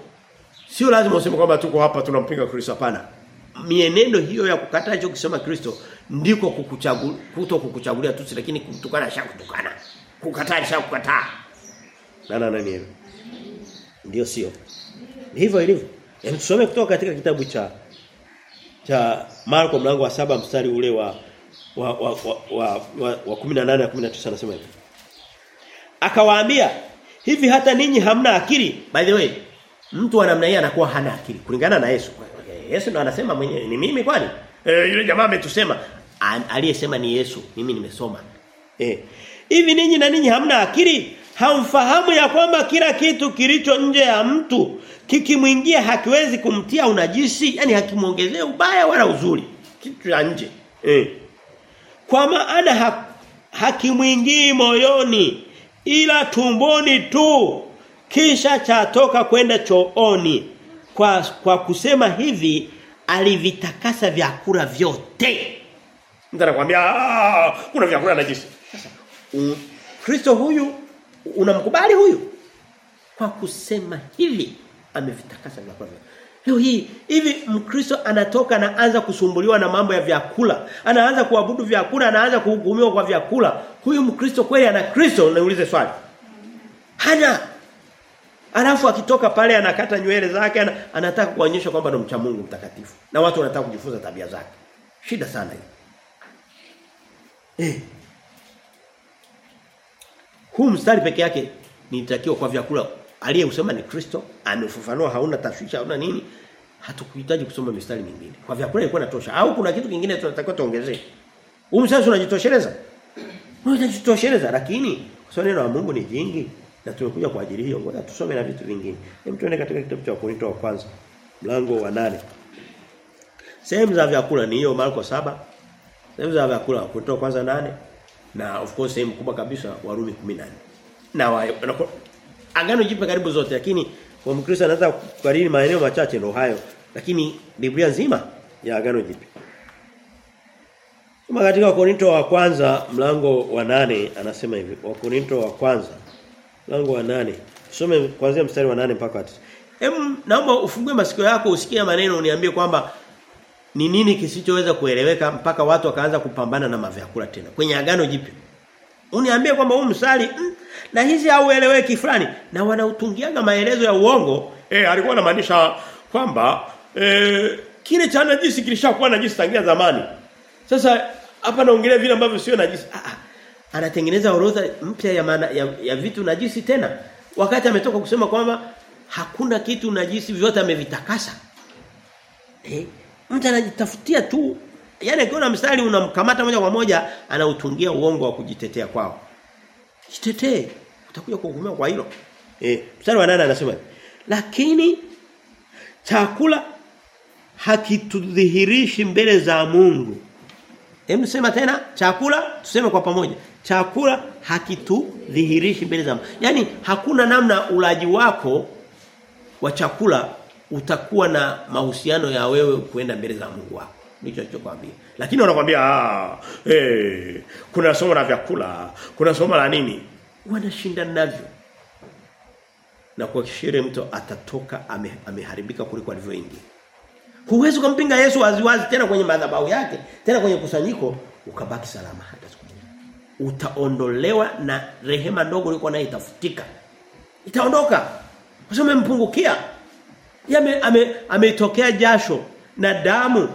sio lazima useme kwamba tuko hapa tunampinga Kristo hapana. Mienendo hiyo ya kukataa hicho kusema Kristo ndiko kukuchagua kuto kukuchagulia tusi lakini kutukana sha kutukana. Kukataa shakukataa. Na na nani hiyo? Ndio sio. Hivyo ilivyo. Hem tusome kutoka katika kitabu cha cha Marko mlango wa saba mstari ule wa wa wa wa, wa, wa, wa 18 na 19 anasema hivi. Akawaambia, hivi hata ninyi hamna akili? By the way, mtu wa namna hii anakuwa hana akili kulingana na Yesu. Yesu ndo anasema mwenyewe ni mimi kwani? Eh yule jamaa ametusema aliyesema ni Yesu, mimi nimesoma. Eh. Hivi ninyi na ninyi hamna akili? Hamfahamu ya kwamba kila kitu kilicho nje ya mtu kikimwingia hakiwezi kumtia unajisi, yani hakimuongezea ubaya wala uzuri. Kitu cha nje. Eh. Kwa maana ha, hakimwingii moyoni ila tumboni tu kisha chatoka kwenda chooni. Kwa kwa kusema hivi alivitakasa vyakula vyote. Mtu anakuambia kuna vyakula najisi. Sasa um, Kristo huyu unamkubali huyu? Kwa kusema hivi amevitakasa vyakula vyote. Leo hii hivi Mkristo anatoka na anza kusumbuliwa na mambo ya vyakula. Anaanza kuabudu vyakula, anaanza kuhukumiwa kwa vyakula. Huyu Mkristo kweli ana Kristo? Niulize swali. Hana. Alafu akitoka pale anakata nywele zake ana, anataka kuonyesha kwamba ndo mcha Mungu mtakatifu. Na watu wanataka kujifunza tabia zake. Shida sana hii. Eh. Huu mstari peke yake nitakiwa kwa vyakula aliyeusema ni Kristo, amefafanua hauna tashwishi hauna nini. Hatukuhitaji kusoma mistari mingine. Kwa vyakula ilikuwa inatosha. Au kuna kitu kingine tunatakiwa tuongezee. Huu mstari unajitosheleza? Unajitosheleza lakini kwa sababu neno la Mungu ni jingi na tumekuja kwa ajili hiyo. Ngoja tusome na vitu vingine. Hebu tuende katika kitabu cha Korinto wa kwanza mlango wa nane. Sehemu za vyakula ni hiyo Marko saba. Sehemu za vyakula Korinto wa kwanza nane. Na of course sehemu kubwa kabisa Warumi 14 Na wa, agano jipe karibu zote lakini kwa Mkristo anaweza kukariri maeneo machache ndio hayo. Lakini Biblia nzima ya agano jipe Kama katika Korinto wa kwanza mlango wa nane anasema hivi. Wa Korinto wa kwanza mlango wa nane Tusome kuanzia mstari wa nane mpaka 9. Hem naomba ufungue masikio yako usikie maneno uniambie kwamba ni nini kisichoweza kueleweka mpaka watu wakaanza kupambana na mavyakula tena kwenye agano jipya. Uniambie kwamba huu msali mm, na hizi haueleweki fulani na wanautungiaga maelezo ya uongo eh alikuwa anamaanisha kwamba eh kile cha najisi kilishakuwa najisi tangia zamani. Sasa hapa naongelea vile ambavyo sio najisi. Ah, ah. Anatengeneza orodha mpya ya, ya ya vitu najisi tena. Wakati ametoka kusema kwamba hakuna kitu najisi vyote amevitakasa. Eh, mtu anajitafutia tu. yani akiona mstari unamkamata moja kwa moja anautungia uongo wa kujitetea kwao. Jitetee. Utakuja kuhukumiwa kwa hilo. Eh, mstari wa 8 anasema lakini chakula hakitudhihirishi mbele za Mungu. Hem sema tena chakula tuseme kwa pamoja. Chakula hakitudhihirishi mbele za. Yaani hakuna namna ulaji wako wa chakula utakuwa na mahusiano ya wewe kuenda mbele za Mungu wako. ndicho alichokuambia. Lakini wanakuambia ah eh kuna somo la vyakula, kuna somo la nini? Wanashinda navyo. Na kwa kishire mtu atatoka ame, ameharibika kuliko alivyoingia. Huwezi kumpinga Yesu waziwazi tena kwenye madhabahu yake, tena kwenye kusanyiko ukabaki salama hata siku moja. Utaondolewa na rehema ndogo ulikuwa nayo itafutika. Itaondoka. Kwa sababu umempungukia. Yame ametokea ame jasho na damu.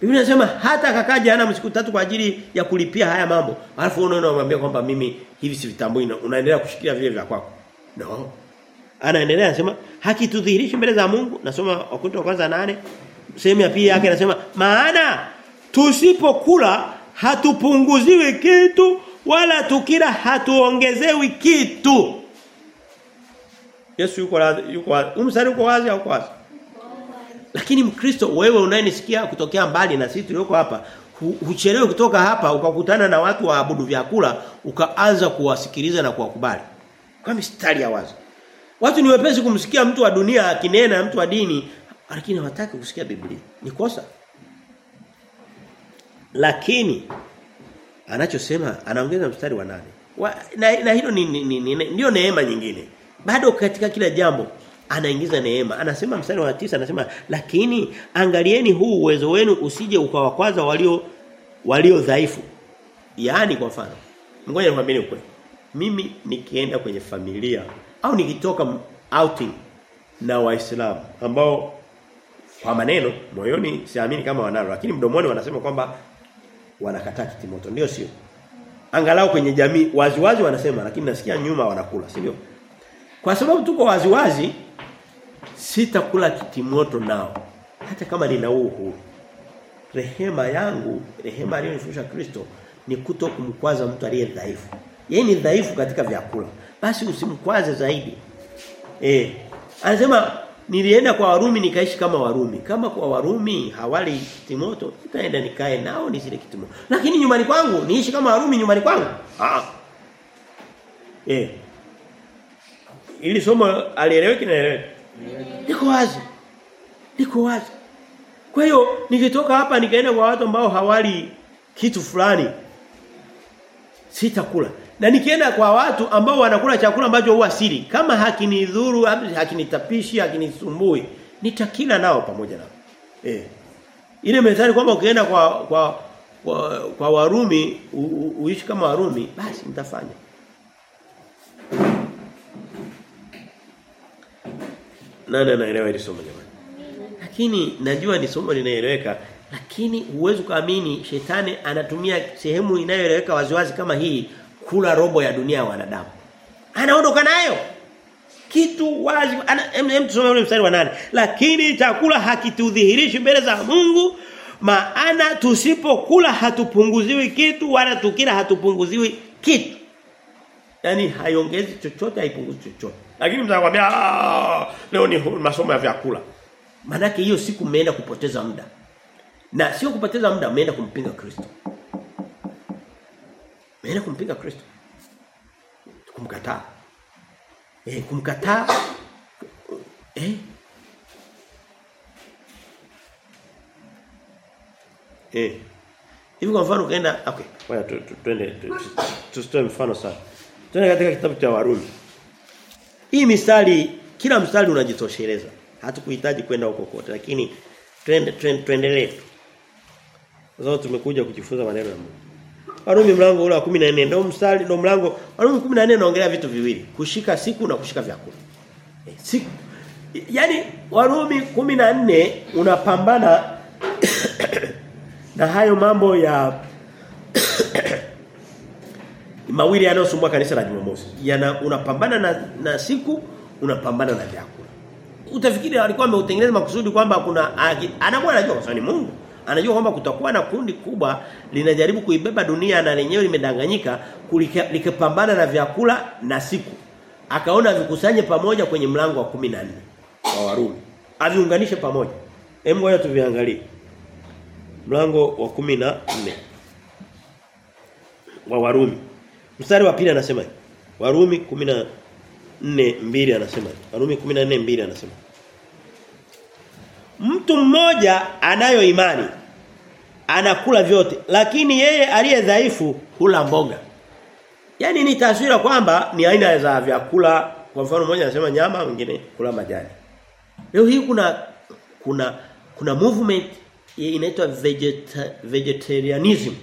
Biblia inasema hata akakaa jana siku tatu kwa ajili ya kulipia haya mambo. Alafu unaona unamwambia kwamba mimi hivi si vitambui unaendelea kushikilia vile vya kwako. No. Anaendelea anasema haki tudhihirishi mbele za Mungu. Nasoma Wakorintho wa kwanza nane Sehemu ya pili yake anasema maana tusipokula hatupunguziwi kitu wala tukila hatuongezewi kitu. Yesu yuko yuko wazi. Umsari uko wazi au wazi? Lakini Mkristo wewe unayenisikia kutokea mbali na sisi tulioko hapa huchelewe kutoka hapa ukakutana na watu waabudu vyakula ukaanza kuwasikiliza na kuwakubali. Kwa mistari ya wazi. Watu ni wepesi kumsikia mtu wa dunia akinena mtu wa dini lakini hawataki kusikia Biblia. Ni kosa. Lakini anachosema anaongeza mstari wa nane. Wa, na, na hilo ni, ni, ni, ni ndio neema nyingine. Bado katika kila jambo anaingiza neema. Anasema mstari wa tisa anasema lakini angalieni huu uwezo wenu usije ukawakwaza walio walio dhaifu. Yaani kwa mfano. Ngoja nikwambie ukweli. Mimi nikienda kwenye familia au nikitoka outing na waislamu ambao kwa maneno moyoni siamini kama wanalo lakini mdomoni wanasema kwamba wanakataa kitimoto. Ndio sio? Angalau kwenye jamii waziwazi wanasema lakini nasikia nyuma wanakula sio kwa sababu tuko waziwazi sitakula kitimoto nao hata kama nina uhuru rehema yangu rehema aliyonifundisha Kristo ni kuto kumkwaza mtu aliye dhaifu. Yeye ni dhaifu katika vyakula basi usimkwaze zaidi eh anasema nilienda kwa Warumi nikaishi kama Warumi. Kama kwa Warumi hawali Timoto, nitaenda nikae nao nisile kitimoto. Lakini nyumbani kwangu niishi kama Warumi nyumbani kwangu. Ah. Eh. Ili somo alieleweki na eleweki. Liko wazi. Liko wazi. Kwa hiyo nikitoka hapa nikaenda kwa watu ambao hawali kitu fulani sitakula. Na nikienda kwa watu ambao wanakula chakula ambacho huwa siri, kama hakinidhuru, hakinitapishi, hakinisumbui, nitakila nao pamoja nao. Eh. Ile methali kwamba ukienda kwa kwa kwa, kwa Warumi u, u, uishi kama Warumi, basi nitafanya. Nani anaelewa hili somo jamani? Lakini najua ni somo linaeleweka lakini huwezi kuamini shetani anatumia sehemu inayoeleweka waziwazi kama hii kula robo ya dunia ya wanadamu. Anaondoka nayo. Kitu wazi tusome ule mstari wa nane Lakini chakula hakitudhihirishi mbele za Mungu maana tusipokula hatupunguziwi kitu wala tukila hatupunguziwi kitu. Yaani haiongezi chochote haipunguzi chochote. Lakini mtakwambia leo ni masomo ya vyakula. Manake hiyo siku mmeenda kupoteza muda. Na sio kupoteza muda mmeenda kumpinga Kristo. Mmeenda kumpinga Kristo. Kumkataa. Eh kumkataa eh Eh. Hivi kwa mfano ukaenda okay, ngoja twende tusitoe mfano sana. Twende katika kitabu cha Warumi. Hii mistari kila mstari unajitosheleza. Hatukuhitaji kwenda huko kote lakini twende tuendelee. Sababu tumekuja kujifunza maneno ya Mungu. Warumi mlango ule wa 14 ndio mstari ndio mlango Warumi 14 unaongelea vitu viwili, kushika siku na kushika vyakula. E, siku Yaani Warumi 14 unapambana <coughs> na hayo mambo ya <coughs> mawili yanayosumbua kanisa la Jumamosi. Yana unapambana na, na siku, unapambana na vyakula. Utafikiri alikuwa ameutengeneza makusudi kwamba kuna anakuwa anajua kwa sababu ni Mungu. Anajua kwamba kutakuwa na kundi kubwa linajaribu kuibeba dunia na lenyewe limedanganyika likipambana na vyakula na siku. Akaona vikusanye pamoja kwenye mlango wa 14 wa Warumi. Aviunganishe pamoja. Hebu ngoja tuviangalie. Mlango wa 14 wa Warumi. Mstari wa pili anasema Warumi 14 mbili anasema Warumi 14 mbili anasema Mtu mmoja anayo imani anakula vyote lakini yeye aliye dhaifu hula mboga. Yaani ni taswira kwamba ni aina za vyakula kwa mfano mmoja anasema nyama mwingine kula majani. Leo hii kuna kuna kuna movement inaitwa vegeta, vegetarianism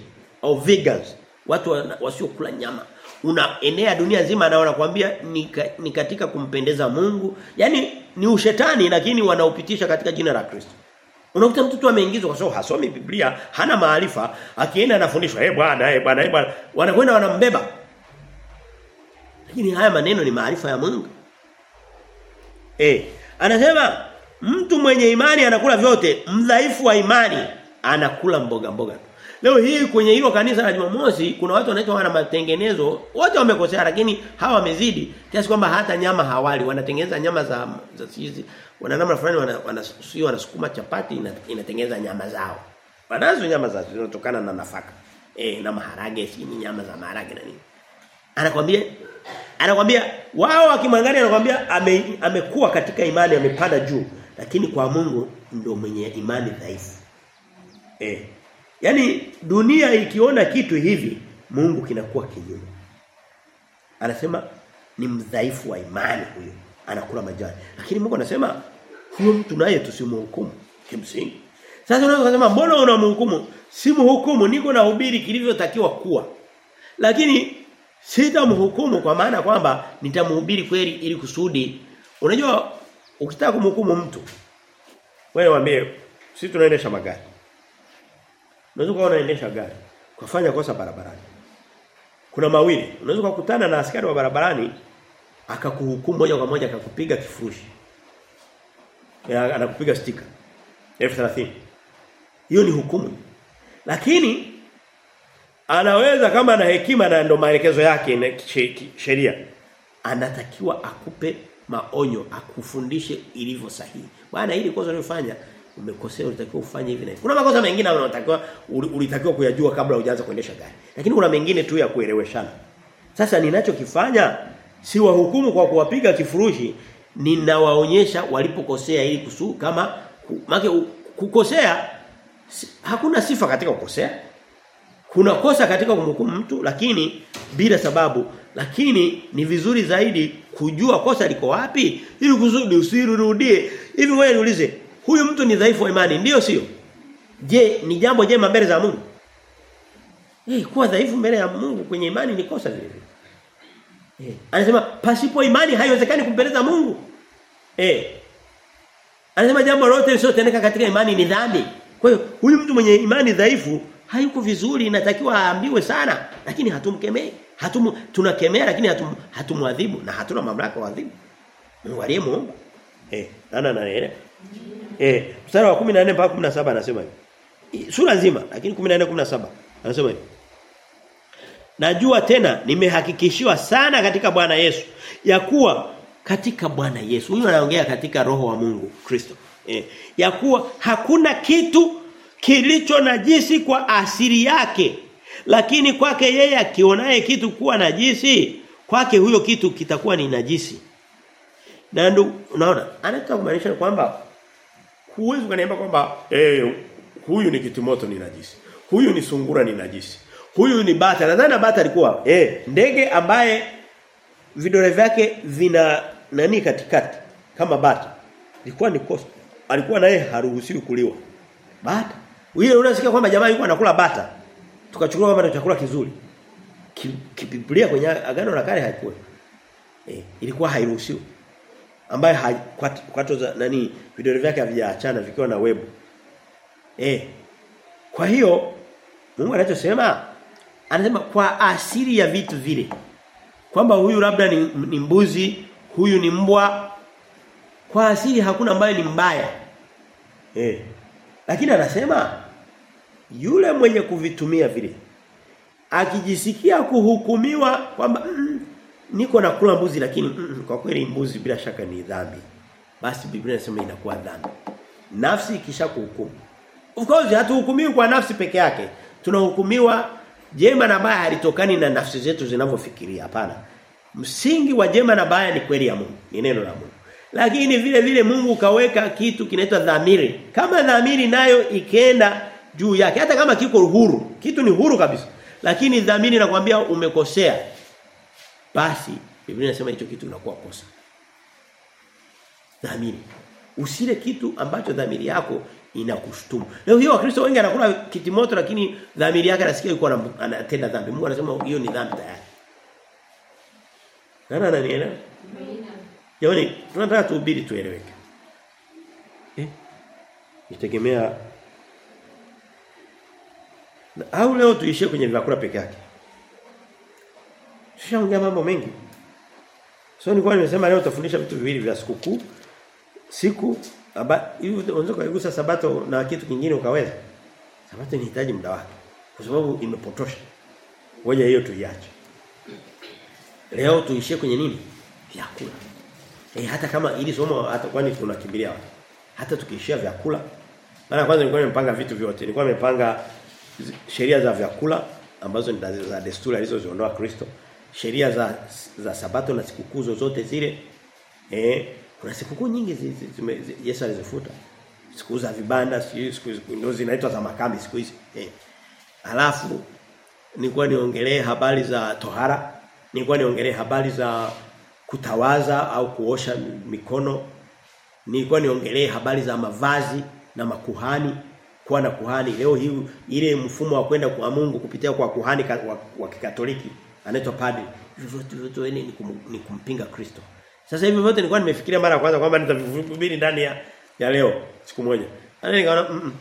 au vegans. Watu wasiokula nyama. Unaenea dunia nzima na wanakuambia ni, ni katika kumpendeza Mungu. Yaani ni ushetani lakini wanaupitisha katika jina la Kristo. Unakuta mtoto ameingizwa kwa sababu hasomi Biblia, hana maarifa, akienda anafundishwa, "Eh bwana, eh bwana, eh bwana." Wanakwenda wanambeba. Lakini haya maneno ni maarifa ya Mungu. Eh, anasema mtu mwenye imani anakula vyote, mdhaifu wa imani anakula mboga mboga. Leo hii kwenye hilo kanisa la Jumamosi kuna watu wanaitwa wana matengenezo, wote wamekosea lakini hawa wamezidi kiasi kwamba hata nyama hawali, wanatengeneza nyama za za sisi, wana namna fulani wana, wana sio wanasukuma chapati ina, inatengeneza nyama zao. Wanazo nyama za zinatokana na nafaka. Eh na maharage, si nyama za maharage na nini. Anakwambia anakwambia wao akimwangalia anakwambia ame, amekuwa katika imani amepanda juu lakini kwa Mungu ndio mwenye imani dhaifu. Eh. Yaani dunia ikiona kitu hivi Mungu kinakuwa kinyume. Anasema ni mdhaifu wa imani huyo anakula majani. Lakini Mungu anasema huyo mtu naye tusimhukumu kimsingi. Sasa unaweza kusema mbona unamhukumu? Simhukumu niko na hubiri kilivyotakiwa kuwa. Lakini sitamhukumu kwa maana kwamba nitamhubiri kweli ili kusudi unajua ukitaka kumhukumu mtu wewe waambie sisi tunaendesha magari unaweza kuwa unaendesha gari kufanya kosa barabarani. Kuna mawili. Unaweza kukutana na askari wa barabarani akakuhukumu moja kwa moja akakupiga kifurushi. Ya anakupiga stika. F30 hiyo ni hukumu. Lakini anaweza kama na hekima na ndo maelekezo yake na sheria anatakiwa akupe maonyo akufundishe ilivyo sahihi. Bwana ili kosa ulifanya umekosea ulitakiwa ufanye hivi na hivi. Kuna makosa mengine unatakiwa ulitakiwa kuyajua kabla hujaanza kuendesha gari. Lakini kuna mengine tu ya kueleweshana. Sasa ninachokifanya si wahukumu kwa kuwapiga kifurushi ninawaonyesha walipokosea ili kusu kama make kukosea hakuna sifa katika kukosea. Kuna kosa katika kumhukumu mtu lakini bila sababu. Lakini ni vizuri zaidi kujua kosa liko wapi ili kusudi usirudie. Hivi wewe niulize huyu mtu ni dhaifu wa imani ndio sio? Je ni jambo jema mbele za Mungu? Eh kuwa dhaifu mbele ya Mungu kwenye imani ni kosa vile eh anasema pasipo imani haiwezekani kumpendeza Mungu. Eh anasema jambo lote lisiyotendeka katika imani ni dhambi. Kwa hiyo huyu mtu mwenye imani dhaifu hayuko vizuri inatakiwa aambiwe sana lakini hatumkemei hatumu tunakemea lakini hatum hatumwadhibu na hatuna mamlaka kuadhibu. Mungu. Aliyemuumba eh nana naelewa eh mstari wa 14 mpaka 17 anasema hivi. Sura nzima lakini 14 17 anasema hivi. Najua tena nimehakikishiwa sana katika Bwana Yesu ya kuwa katika Bwana Yesu huyu anaongea katika roho wa Mungu Kristo. Eh ya kuwa hakuna kitu kilicho najisi kwa asili yake lakini kwake yeye akionaye kitu kuwa najisi kwake huyo kitu kitakuwa ni najisi. Na ndio unaona anataka kumaanisha kwamba huwezi kuniambia kwamba eh huyu ni kitimoto ni najisi. Huyu ni sungura ni najisi. Huyu ni bata. Nadhani bata alikuwa eh ndege ambaye vidole vyake vina nani katikati kama bata. Ilikuwa ni kosa alikuwa naye haruhusiwi kuliwa. Bata. Wewe unasikia kwamba jamaa yuko anakula bata? Tukachukua kama chakula kizuri. Kibiblia kwenye agano la kale haikuwa. Eh ilikuwa hairuhusiwi ambaye kwato za nani vidole vyake havijaachana vikiwa na webu. eh kwa hiyo Mungu anachosema anasema kwa asili ya vitu vile kwamba huyu labda ni, ni mbuzi huyu ni mbwa kwa asili hakuna ambaye ni mbaya eh lakini anasema yule mwenye kuvitumia vile akijisikia kuhukumiwa kwamba mm, niko nakula mbuzi lakini mm, kwa kweli mbuzi bila shaka ni dhambi. Basi Biblia inasema inakuwa dhambi. Nafsi ikishakuhukumu. of course hatuhukumiwi kwa nafsi peke yake. Tunahukumiwa jema na baya halitokani na nafsi zetu zinavyofikiria hapana. Msingi wa jema na baya ni kweli ya Mungu ni neno la Mungu. Lakini vile vile Mungu kaweka kitu kinaitwa dhamiri. Kama dhamiri nayo ikenda juu yake hata kama kiko huru kitu ni huru kabisa. Lakini dhamiri nakwambia umekosea basi Biblia inasema hicho kitu kinakuwa kosa. Dhamiri. Usile kitu ambacho dhamiri yako inakushtumu leo hiyo wakristo wengi anakula kitimoto lakini dhamiri yake anasikia yuko anatenda dhambi. Mungu anasema hiyo ni dhambi tayari. Nani ananielewa? Yaani tunataka tuhubiri tueleweke. Eh? Itegemea au leo tuishie kwenye vyakula peke yake Tushaongea mambo mengi. So nilikuwa nimesema leo tutafundisha vitu viwili vya sikukuu. Siku aba hivi unaweza kuigusa sabato na kitu kingine ukaweza. Sabato inahitaji muda wake. Kwa sababu imepotosha. Ngoja hiyo tuiache. Leo tuishie kwenye nini? Vyakula. Eh hata kama ili somo hata kwani tunakimbilia wapi? Hata tukiishia vyakula. Maana kwanza nilikuwa nimepanga vitu vyote. Nilikuwa nimepanga sheria za vyakula ambazo ni za desturi alizoziondoa Kristo sheria za za sabato na sikukuu zote zile eh kuna sikukuu nyingi zi, Yesu alizifuta. Siku za vibanda siku ndio zinaitwa za makambi siku hizi eh. Alafu nilikuwa niongelee habari za tohara nilikuwa niongelee habari za kutawaza au kuosha mikono nilikuwa niongelee habari za mavazi na makuhani kuwa na kuhani. Leo hii ile mfumo wa kwenda kwa Mungu kupitia kwa kuhani wa Kikatoliki anaitwa padri vyote vyote ni, kum, ni kumpinga Kristo. Sasa hivi vyote nilikuwa nimefikiria mara kwanza kwamba nitavihubiri ndani ya ya leo siku moja. Sasa nikaona mm,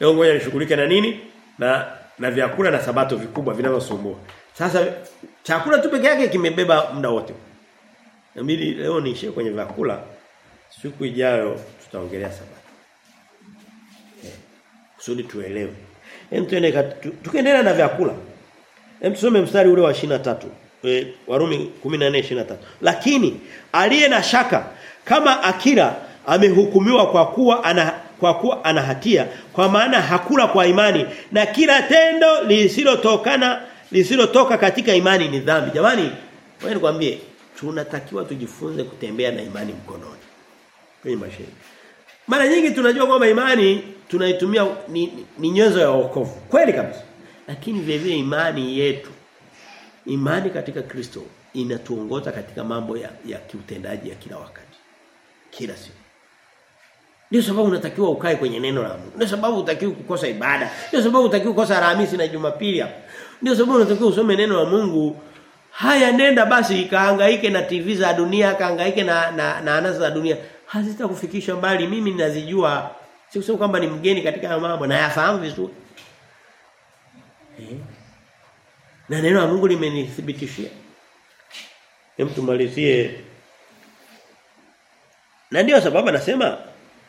leo ngoja nishughulike na nini? Na na vyakula na sabato vikubwa vinavyosumbua sasa chakula tu peke yake kimebeba muda wote. Nabidi leo niishie kwenye vyakula siku ijayo tutaongelea sabato. Eh, kusudi tuelewe. Hem tuende tukiendelea na vyakula Hem tusome mstari ule wa 23. E, Warumi 14:23. Lakini aliye na shaka kama akira amehukumiwa kwa kuwa ana kwa kuwa ana hatia kwa maana hakula kwa imani na kila tendo lisilotokana lisilotoka katika imani ni dhambi. Jamani, wewe nikwambie tunatakiwa tujifunze kutembea na imani mkononi. Kwenye maisha. Mara nyingi tunajua kwamba imani tunaitumia ni, ni, ni nyenzo ya wokovu. Kweli kabisa. Lakini vile imani yetu imani katika Kristo inatuongoza katika mambo ya, ya kiutendaji ya kila wakati. Kila siku. Ndio sababu unatakiwa ukae kwenye neno la Mungu. Ndio sababu unatakiwa kukosa ibada. Ndio sababu unatakiwa kukosa Alhamisi na Jumapili. Ndio sababu unatakiwa usome neno la Mungu. Haya nenda basi ikahangaike na TV za dunia, kahangaike na na, na anasa za dunia. Hazitakufikisha mbali. Mimi ninazijua. Sikusema kwamba ni mgeni katika mambo na yafahamu vizuri. Eh? Na neno la Mungu limenithibitishia. Hem tumalizie. Na ndio sababu anasema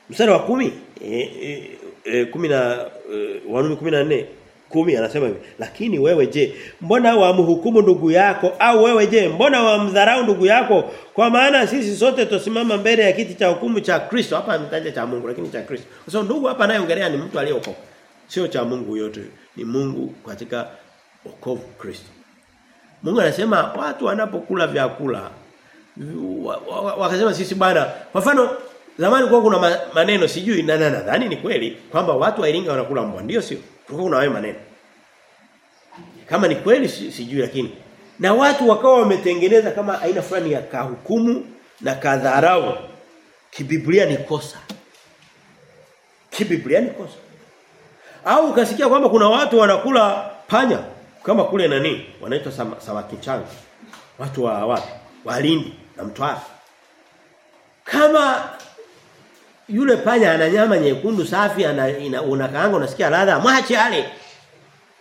mstari wa kumi eh e, e, kumi na e, Warumi 14 kumi anasema hivi lakini wewe je mbona wamhukumu ndugu yako au wewe je mbona wamdharau ndugu yako kwa maana sisi sote tusimama mbele ya kiti cha hukumu cha Kristo hapa ametaja cha Mungu lakini cha Kristo kwa sababu ndugu hapa anayeongelea ni mtu aliyeokoka sio cha Mungu yote ni Mungu katika wokovu Kristo. Mungu anasema watu wanapokula vyakula wakasema sisi bwana kwa mfano zamani kwa kuna maneno sijui na nadhani ni kweli kwamba watu wa Iringa wanakula mbwa. Ndio sio? Kulikuwa kuna hayo maneno. Kama ni kweli sijui lakini. Na watu wakawa wametengeneza kama aina fulani ya kahukumu na kadharau. Kibiblia ni kosa. Kibiblia ni kosa au ukasikia kwamba kuna watu wanakula panya kama kule nani wanaitwa samaki changa watu wa wapi? Walindi na mtwara. Kama yule panya ana nyama nyekundu safi ana unakaanga unasikia ladha mwache ale.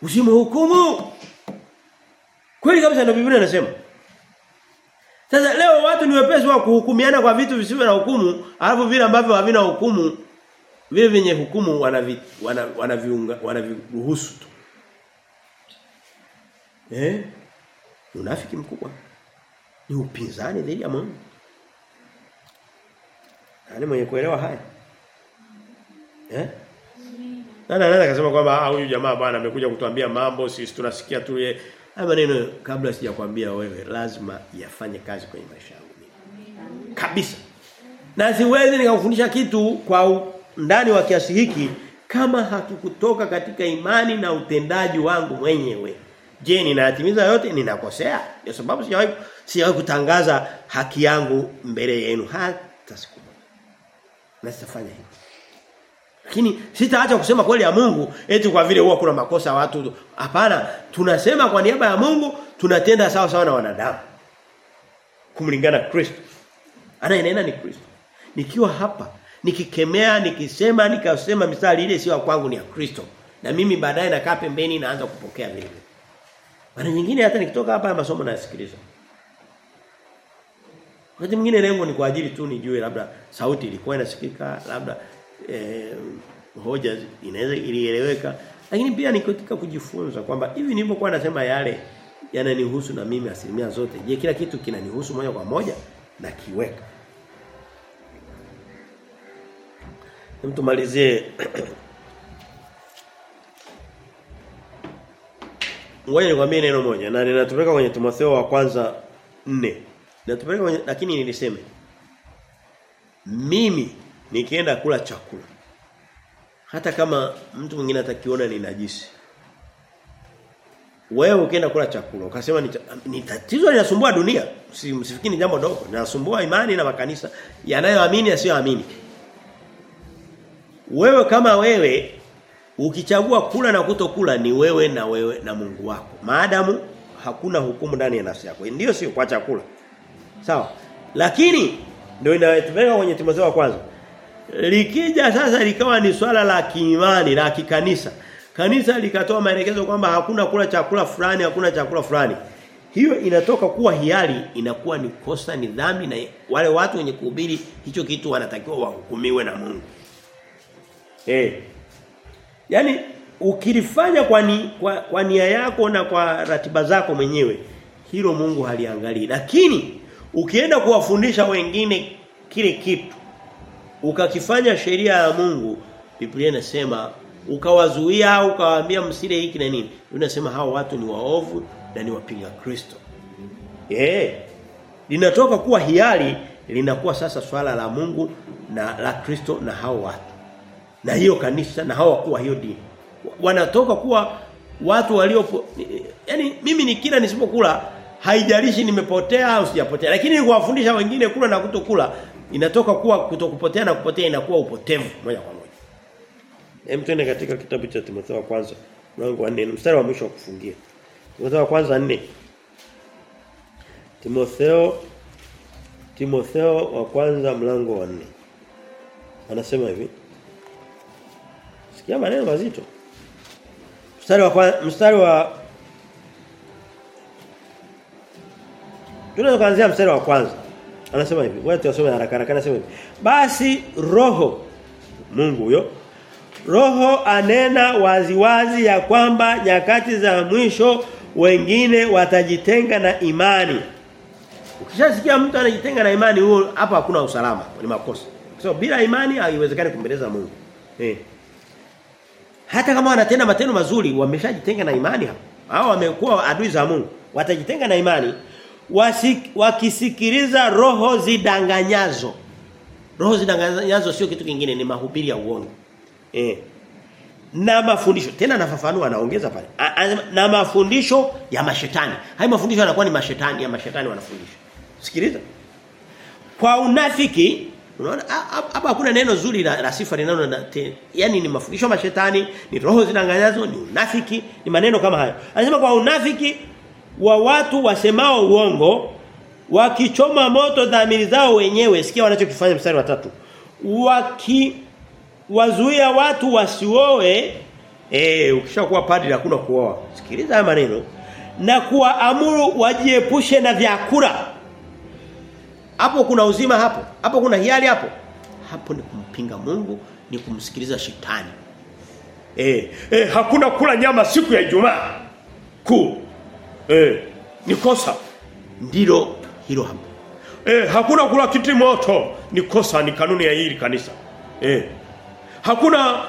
Usimhukumu. Kweli kabisa ndio Biblia inasema. Sasa leo watu ni wepesi wa kuhukumiana kwa vitu visivyo na hukumu alafu vile ambavyo havina hukumu vile vyenye hukumu wanaviruhusu wana, wana wanaviruhusu tu eh unafiki mkubwa ni upinzani dhidi ya Mungu Nani mwenye kuelewa haya? Eh? Nani anaweza kusema kwamba huyu jamaa bwana amekuja kutuambia mambo sisi tunasikia tu yeye. Haya maneno kabla sijakwambia wewe lazima yafanye kazi kwenye maisha yangu. Kabisa. Na siwezi nikakufundisha kitu kwa ndani wa kiasi hiki kama hakikutoka katika imani na utendaji wangu mwenyewe. Je, ninayatimiza yote? Ninakosea? Kwa sababu sijawahi sijawahi kutangaza haki yangu mbele yenu hata siku moja. Na sitafanya hivyo. Lakini sitaacha kusema kweli ya Mungu eti kwa vile huwa kuna makosa watu. Hapana, tunasema kwa niaba ya Mungu, tunatenda sawa sawa na wanadamu. Kumlingana Kristo. Anayenena ni Kristo. Nikiwa hapa, nikikemea, nikisema, nikasema mistari ile sio kwangu ni ya Kristo. Na mimi baadaye nakaa pembeni naanza kupokea vile. Mara nyingine hata nikitoka hapa masomo nasikiliza. Wakati mwingine lengo ni kwa ajili tu nijue labda sauti ilikuwa inasikika, labda eh, hoja inaweza ilieleweka. Lakini pia ni katika kujifunza kwamba hivi nilipokuwa nasema yale yananihusu na mimi asilimia zote. Je, kila kitu kinanihusu moja kwa moja na kiweka. Mtu malizie Ngoja nikwambie neno moja na ninatupeleka kwenye Timotheo wa kwanza 4. Ninatupeleka kwenye lakini niliseme. Mimi nikienda kula chakula hata kama mtu mwingine atakiona ni najisi. Wewe ukienda kula chakula ukasema ni, tatizo linasumbua dunia. Msifikiri jambo dogo, linasumbua imani na makanisa yanayoamini yasiyoamini. Wewe kama wewe Ukichagua kula na kutokula ni wewe na wewe na Mungu wako. Maadamu hakuna hukumu ndani ya nafsi yako. Ndio sio kwa chakula. Sawa. Lakini ndio inayotupeleka kwenye Timotheo wa kwanza. Likija sasa likawa ni swala la kiimani, la kikanisa. Kanisa likatoa maelekezo kwamba hakuna kula chakula fulani, hakuna chakula fulani. Hiyo inatoka kuwa hiari inakuwa ni kosa ni dhambi na wale watu wenye kuhubiri hicho kitu wanatakiwa wahukumiwe na Mungu. Eh. Yaani ukilifanya kwa, ni, kwa, kwa nia yako na kwa ratiba zako mwenyewe hilo Mungu haliangalii. Lakini ukienda kuwafundisha wengine kile kitu ukakifanya sheria ya Mungu Biblia inasema ukawazuia au ukawaambia msile hiki na nini unasema hao watu ni waovu na ni wapinga Kristo. Eh. Linatoka kuwa hiari linakuwa sasa swala la Mungu na la Kristo na hao watu na hiyo kanisa na hao wakuu hiyo dini. Wanatoka kuwa watu walio yani mimi ni kila nisipokula haijalishi nimepotea au sijapotea lakini kuwafundisha wengine kula na kutokula inatoka kuwa kutokupotea na kupotea inakuwa upotevu moja kwa moja. Hem tuende katika kitabu cha Timotheo wa kwanza mlango wa 4 mstari wa mwisho wa kufungia. Timotheo wa kwanza 4. Timotheo Timotheo wa kwanza mlango wa 4. Anasema hivi Sikia maneno mazito. Mstari wa mstari wa Tunaweza kuanzia mstari wa kwanza. Anasema hivi, wewe tusome haraka haraka anasema hivi. Basi roho Mungu huyo Roho anena waziwazi ya kwamba nyakati za mwisho wengine watajitenga na imani. Ukishasikia mtu anajitenga na imani huo hapa hakuna usalama, ni makosa. Kwa so, bila imani haiwezekani kumbeleza Mungu. Eh. Hata kama wanatenda matendo mazuri wameshajitenga na imani hapo. Hao wamekuwa adui za Mungu. Watajitenga na imani wasik, wakisikiliza roho zidanganyazo. Roho zidanganyazo sio kitu kingine ni mahubiri ya uongo. Eh. Na mafundisho tena nafafanua anaongeza pale. Na mafundisho ya mashetani. Hayo mafundisho yanakuwa ni mashetani ya mashetani wanafundisha. Sikiliza. Kwa unafiki Unaona hapa hakuna neno zuri la, la sifa linalo yani ni mafundisho mashetani, ni roho zinanganyazo, ni unafiki, ni maneno kama hayo. Anasema kwa unafiki wa watu wasemao uongo wakichoma moto dhamiri zao wenyewe, sikia wanachokifanya mstari wa tatu. Waki wazuia watu wasioe eh ukishakuwa padri hakuna kuoa. Sikiliza haya maneno. Na kuwaamuru wajiepushe na vyakula hapo kuna uzima hapo. Hapo kuna hiari hapo. Hapo ni kumpinga Mungu, ni kumsikiliza shetani. Eh, eh hakuna kula nyama siku ya Ijumaa. ku Eh, ni kosa. Ndilo hilo hapo. Eh, hakuna kula kiti moto, ni kosa, ni kanuni ya hili kanisa. Eh. Hakuna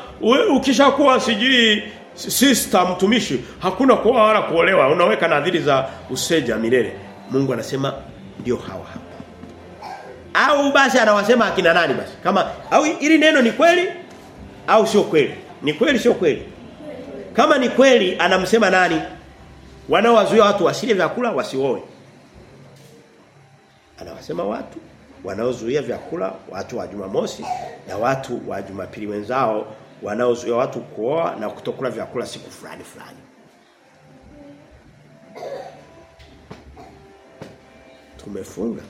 ukishakuwa sijui sister mtumishi, hakuna kuoa wala kuolewa, unaweka nadhiri za useja milele. Mungu anasema ndio hawa hapa au basi anawasema akina nani basi kama au ili neno ni kweli au sio kweli Ni kweli sio kweli? Kama ni kweli anamsema nani? Wanaowazuia watu wasile vyakula wasioe. Anawasema watu wanaozuia vyakula watu wa Jumamosi na watu wa Jumapili wenzao wanaozuia watu kuoa na kutokula vyakula siku fulani fulani. Tumefunga.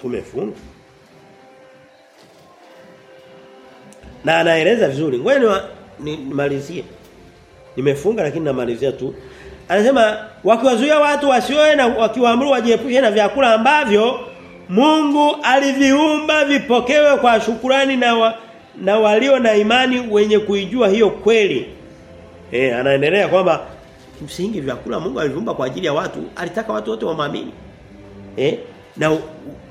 Tumefunga. Na anaeleza vizuri. Ngoja nimalizie. Nimefunga lakini namalizia tu. Anasema wakiwazuia watu wasioe na wakiwaamuru wajiepushe na vyakula ambavyo Mungu aliviumba vipokewe kwa shukurani na wa, na walio na imani wenye kuijua hiyo kweli. Eh anaendelea kwamba kimsingi vyakula Mungu aliviumba kwa ajili ya watu, alitaka watu wote wamwamini. Eh na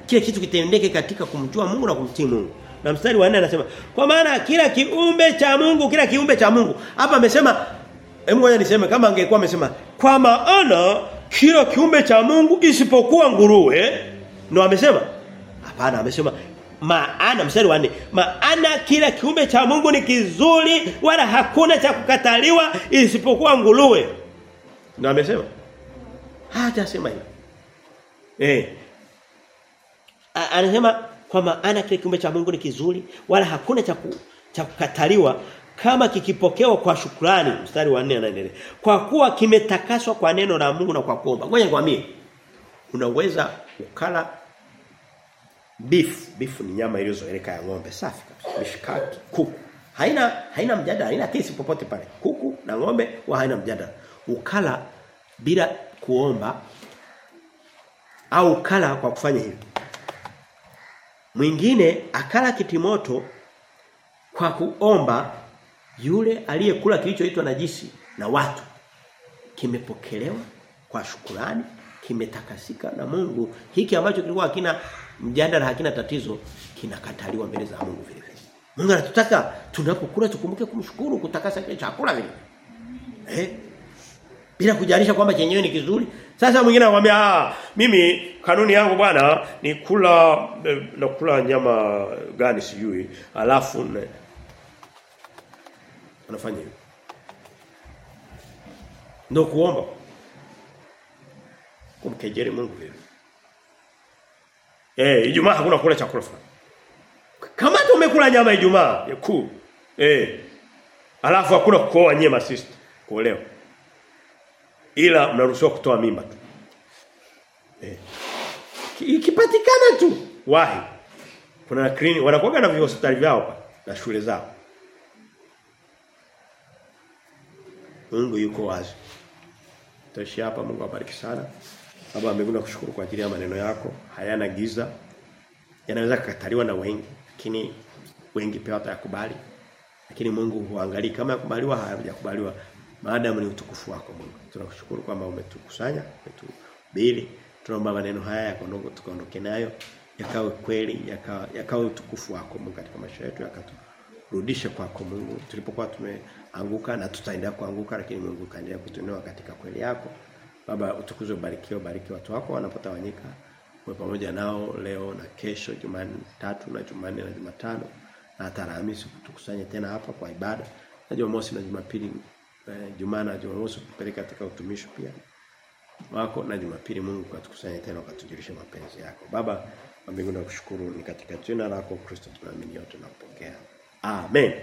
kile kitu kitendeke katika kumjua Mungu na kumtii Mungu. Na mstari wa 4 anasema kwa maana kila kiumbe cha Mungu kila kiumbe cha Mungu. Hapa amesema hebu ngoja niseme kama angekuwa amesema kwa maana kila kiumbe cha Mungu isipokuwa nguruwe ndio amesema? Hapana amesema maana mstari wa 4 maana kila kiumbe cha Mungu ni kizuri wala hakuna cha kukataliwa isipokuwa nguruwe. Ndio amesema? hata sema hivyo. Eh. Anasema kwa maana kile kiumbe cha Mungu ni kizuri wala hakuna cha cha kukataliwa kama kikipokewa kwa shukrani. Mstari wa 4 anaendelea kwa kuwa kimetakaswa kwa neno la Mungu na kwa kuomba. Ngoja nikwambie. Unaweza ukala beef. Beef ni nyama iliyozoeleka ya ng'ombe. Safi kabisa. Mishikaki kuku. Haina haina mjadala haina kesi popote pale. Kuku na ng'ombe wa haina mjadala. Ukala bila kuomba au ukala kwa kufanya hivi mwingine akala kitimoto kwa kuomba yule aliyekula kilichoitwa najisi na watu. Kimepokelewa kwa shukurani kimetakasika na Mungu. Hiki ambacho kilikuwa hakina mjadala hakina tatizo kinakataliwa mbele za Mungu vile vile. Mungu anatutaka tunapokula tukumbuke kumshukuru kutakasa kile chakula vile eh bila kujalisha kwamba chenyewe ni kizuri. Sasa mwingine anakuambia ah mimi kanuni yangu bwana ni kula na kula nyama gani sijui alafu ne, anafanya hivyo. Ndio kuomba. Kumkejeli Mungu vile eh Ijumaa hakuna kula chakula fulani. Kama tu umekula nyama Ijumaa ya cool eh alafu hakuna kuoa nyema sister kuolewa ila mnaruhusiwa kutoa mimba tu eh ikipatikana tu wahi kuna clinic wanakuwa na hospitali vyao na shule zao Mungu yuko wazi. Tuishi hapa Mungu abariki sana. Baba mbinguni nakushukuru kwa ajili ya maneno yako. Hayana giza. Yanaweza kukataliwa na wengi, lakini wengi pia watakubali. Lakini Mungu huangalii kama yakubaliwa hayajakubaliwa maadamu ni utukufu wako Mungu. Tunakushukuru kwamba umetukusanya, umetubili. Tunaomba maneno haya yakondoke tukaondoke nayo yakawe kweli, yakawe yakawe utukufu wako Mungu katika maisha yetu yakatu rudishe kwako Mungu. Tulipokuwa tumeanguka na tutaendelea kuanguka lakini Mungu kaendelea kutuinua katika kweli yako. Baba utukuzwe ubarikiwe bariki watu wako wanapotawanyika. Uwe pamoja nao leo na kesho Jumatatu na Jumanne na Jumatano. Na hata Alhamisi tukusanye tena hapa kwa ibada. Na Jumamosi na Jumapili Jumaa na Jumamosi kupeleka katika utumishi pia. Wako na Jumapili Mungu katukusanye tena katujulishe mapenzi yako. Baba wa mbinguni nakushukuru ni katika jina lako Kristo tunaamini yote na kupokea. Amen.